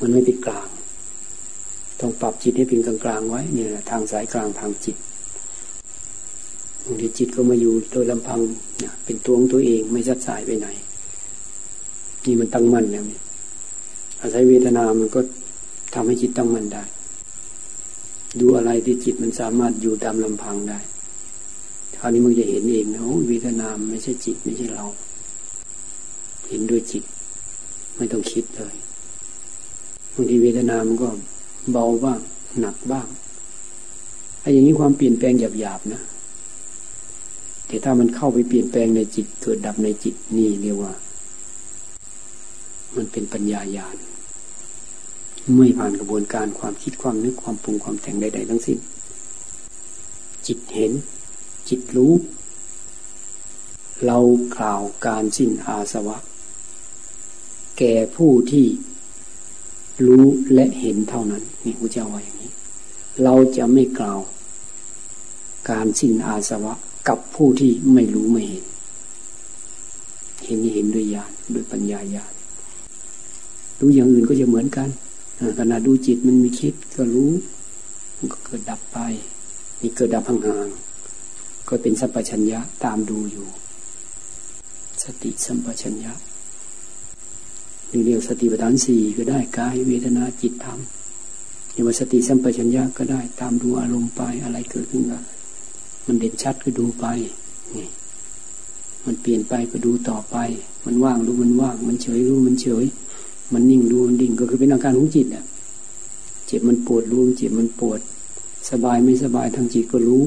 มันไม่เป็นกลาง ต้องปรับจิตให้เป็นกลางๆไว้เนี่ยทางสายกลางทางจิตบางทีจิตก็มาอยู่โดยลำพังเนี่ยเป็นตัวของตัวเองไม่ซัดสายไปไหน นี่มันตั้งมั่นแล้วเนี่ย อาศัยเวทนามันก็ทำให้จิตตั้งมั่นได้ ดูอะไรที่จิตมันสามารถอยู่ตามลำพังได้คราวนี้มึงจะเห็นเองนะโอ้เวทนาไม่ใช่จิตไม่ใช่เรา เห็นด้วยจิต ไม่ต้องคิดเลยบางทีเวทนามันก็เบาบ้างหนักบ้างไอ้อย่างนี้ความเปลี่ยนแปลงหยาบๆนะแต่ถ้ามันเข้าไปเปลี่ยนแปลงในจิตเกิดดับในจิตนี่เรียกว่า มันเป็นปัญญาญาณ ไม่ผ่านกระบวนการความคิดความนึกความปรุงความแต่งใด ๆ ทั้งสิ้น จิตเห็น จิตรู้ เรากล่าวการสิ้นอาสวะ แก่ผู้ที่รู้และเห็นเท่านั้นนี่พระเจ้าว่าอย่างนี้ เราจะไม่กล่าว การสิ้นอาสวะกับผู้ที่ไม่รู้ไม่เห็น เห็นเห็นด้วยญาณด้วยปัญญาญาณรู้อย่างอื่นก็จะเหมือนกัน ขณะดูจิตมันมีคิดก็รู้ มันก็เกิดดับไปมีเกิดดับห่างๆก็เป็นสัมปชัญญะตามดูอยู่ สติสัมปชัญญะเรียกสติปัฏฐานสี่ก็ได้กายเวทนาจิตธรรมเรียกว่าสติสัมปชัญญะก็ได้ ตามดูอารมณ์ไปอะไรเกิดขึ้นก็มันเด่นชัดก็ดูไปนี่มันเปลี่ยนไปก็ดูต่อไป มันว่างรู้มันว่าง มันเฉยรู้มันเฉย มันนิ่งรู้มันดิ่งก็คือเป็นอาการของจิตอะเจ็บมันปวดรู้เจ็บมันปวด สบายไม่สบายทางจิตก็รู้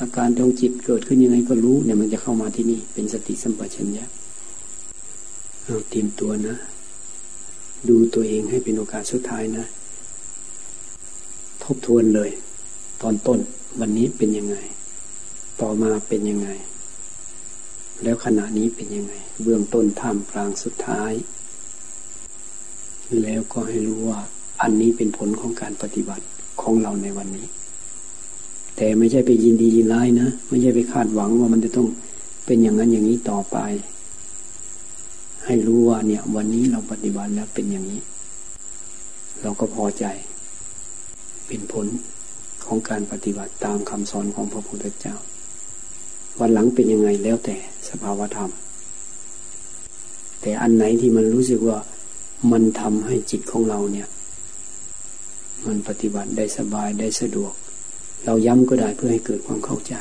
อาการทางจิตเกิดขึ้นยังไงก็รู้เนี่ยมันจะเข้ามาที่นี่ เป็นสติสัมปชัญญะเอาเตรียมตัวนะ ดูตัวเองให้เป็นโอกาสสุดท้ายนะ ทบทวนเลย ตอนต้นวันนี้เป็นยังไง ต่อมาเป็นยังไง แล้วขณะนี้เป็นยังไง เบื้องต้นท่ามกลางสุดท้าย แล้วก็ให้รู้ว่า อันนี้เป็นผลของการปฏิบัติของเราในวันนี้ แต่ไม่ใช่ไปยินดียินร้ายนะ ไม่ใช่ไปคาดหวังว่ามันจะต้องเป็นอย่างนั้นอย่างนี้ต่อไป ให้รู้ว่าเนี่ย วันนี้เราปฏิบัติแล้วเป็นอย่างนี้ เราก็พอใจ เป็นผลของการปฏิบัติตามคำสอนของพระพุทธเจ้า วันหลังเป็นยังไงแล้วแต่สภาวธรรม แต่อันไหนที่มันรู้สึกว่า มันทำให้จิตของเราเนี่ย มันปฏิบัติได้สบายได้สะดวก เราย้ำก็ได้เพื่อให้เกิดความเข้าใจ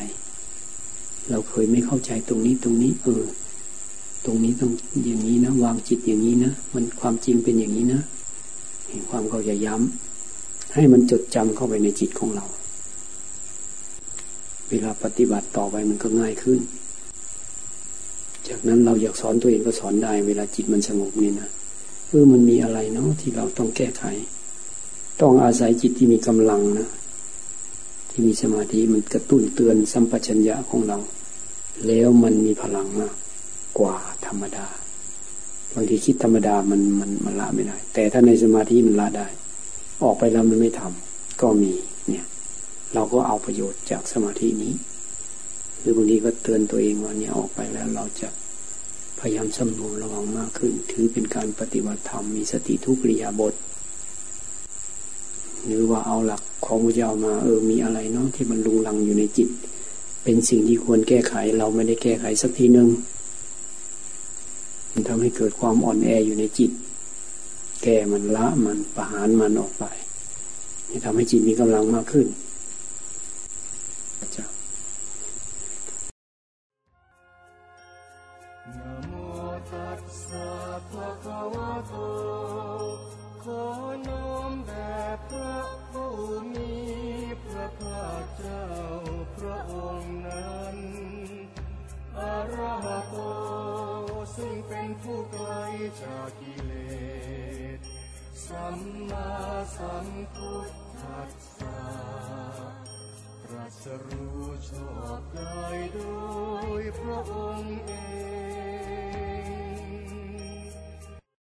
เราเคยไม่เข้าใจตรงนี้ตรงนี้ เออ ตรงนี้ต้องอย่างนี้นะวางจิตอย่างนี้นะมันความจริงเป็นอย่างนี้นะเห็นความเข้าใจย้ำให้มันจดจำเข้าไปในจิตของเรา เวลาปฏิบัติต่อไปมันก็ง่ายขึ้น จากนั้นเราอยากสอนตัวเองก็สอนได้ เวลาจิตมันสงบนี่นะ ออมันมีอะไรเนาะที่เราต้องแก้ไข ต้องอาศัยจิตที่มีกำลังนะที่มีสมาธิมันกระตุ้นเตือนสัมปชัญญะของเรา แล้วมันมีพลังมากกว่าธรรมดาบางทีคิดธรรมดามันมันมันละไม่ได้ แต่ถ้าในสมาธิมันละได้ ออกไปแล้วมันไม่ทำก็มีเนี่ย เราก็เอาประโยชน์จากสมาธินี้ หรือบางทีก็เตือนตัวเองว่าเนี่ยออกไปแล้วเราจะ พยายามสำรวมระวังมากขึ้น ถือเป็นการปฏิบัติธรรมมีสติทุกริยาบท หรือว่าเอาหลักของพระเจ้ามาเออมีอะไรเนาะที่มันลุงลังอยู่ในจิต เป็นสิ่งที่ควรแก้ไขเราไม่ได้แก้ไขสักทีหนึ่งมันทำให้เกิดความอ่อนแออยู่ในจิต แก้มันละมันประหารมันออกไปนี่ทำให้จิตมีกำลังมากขึ้น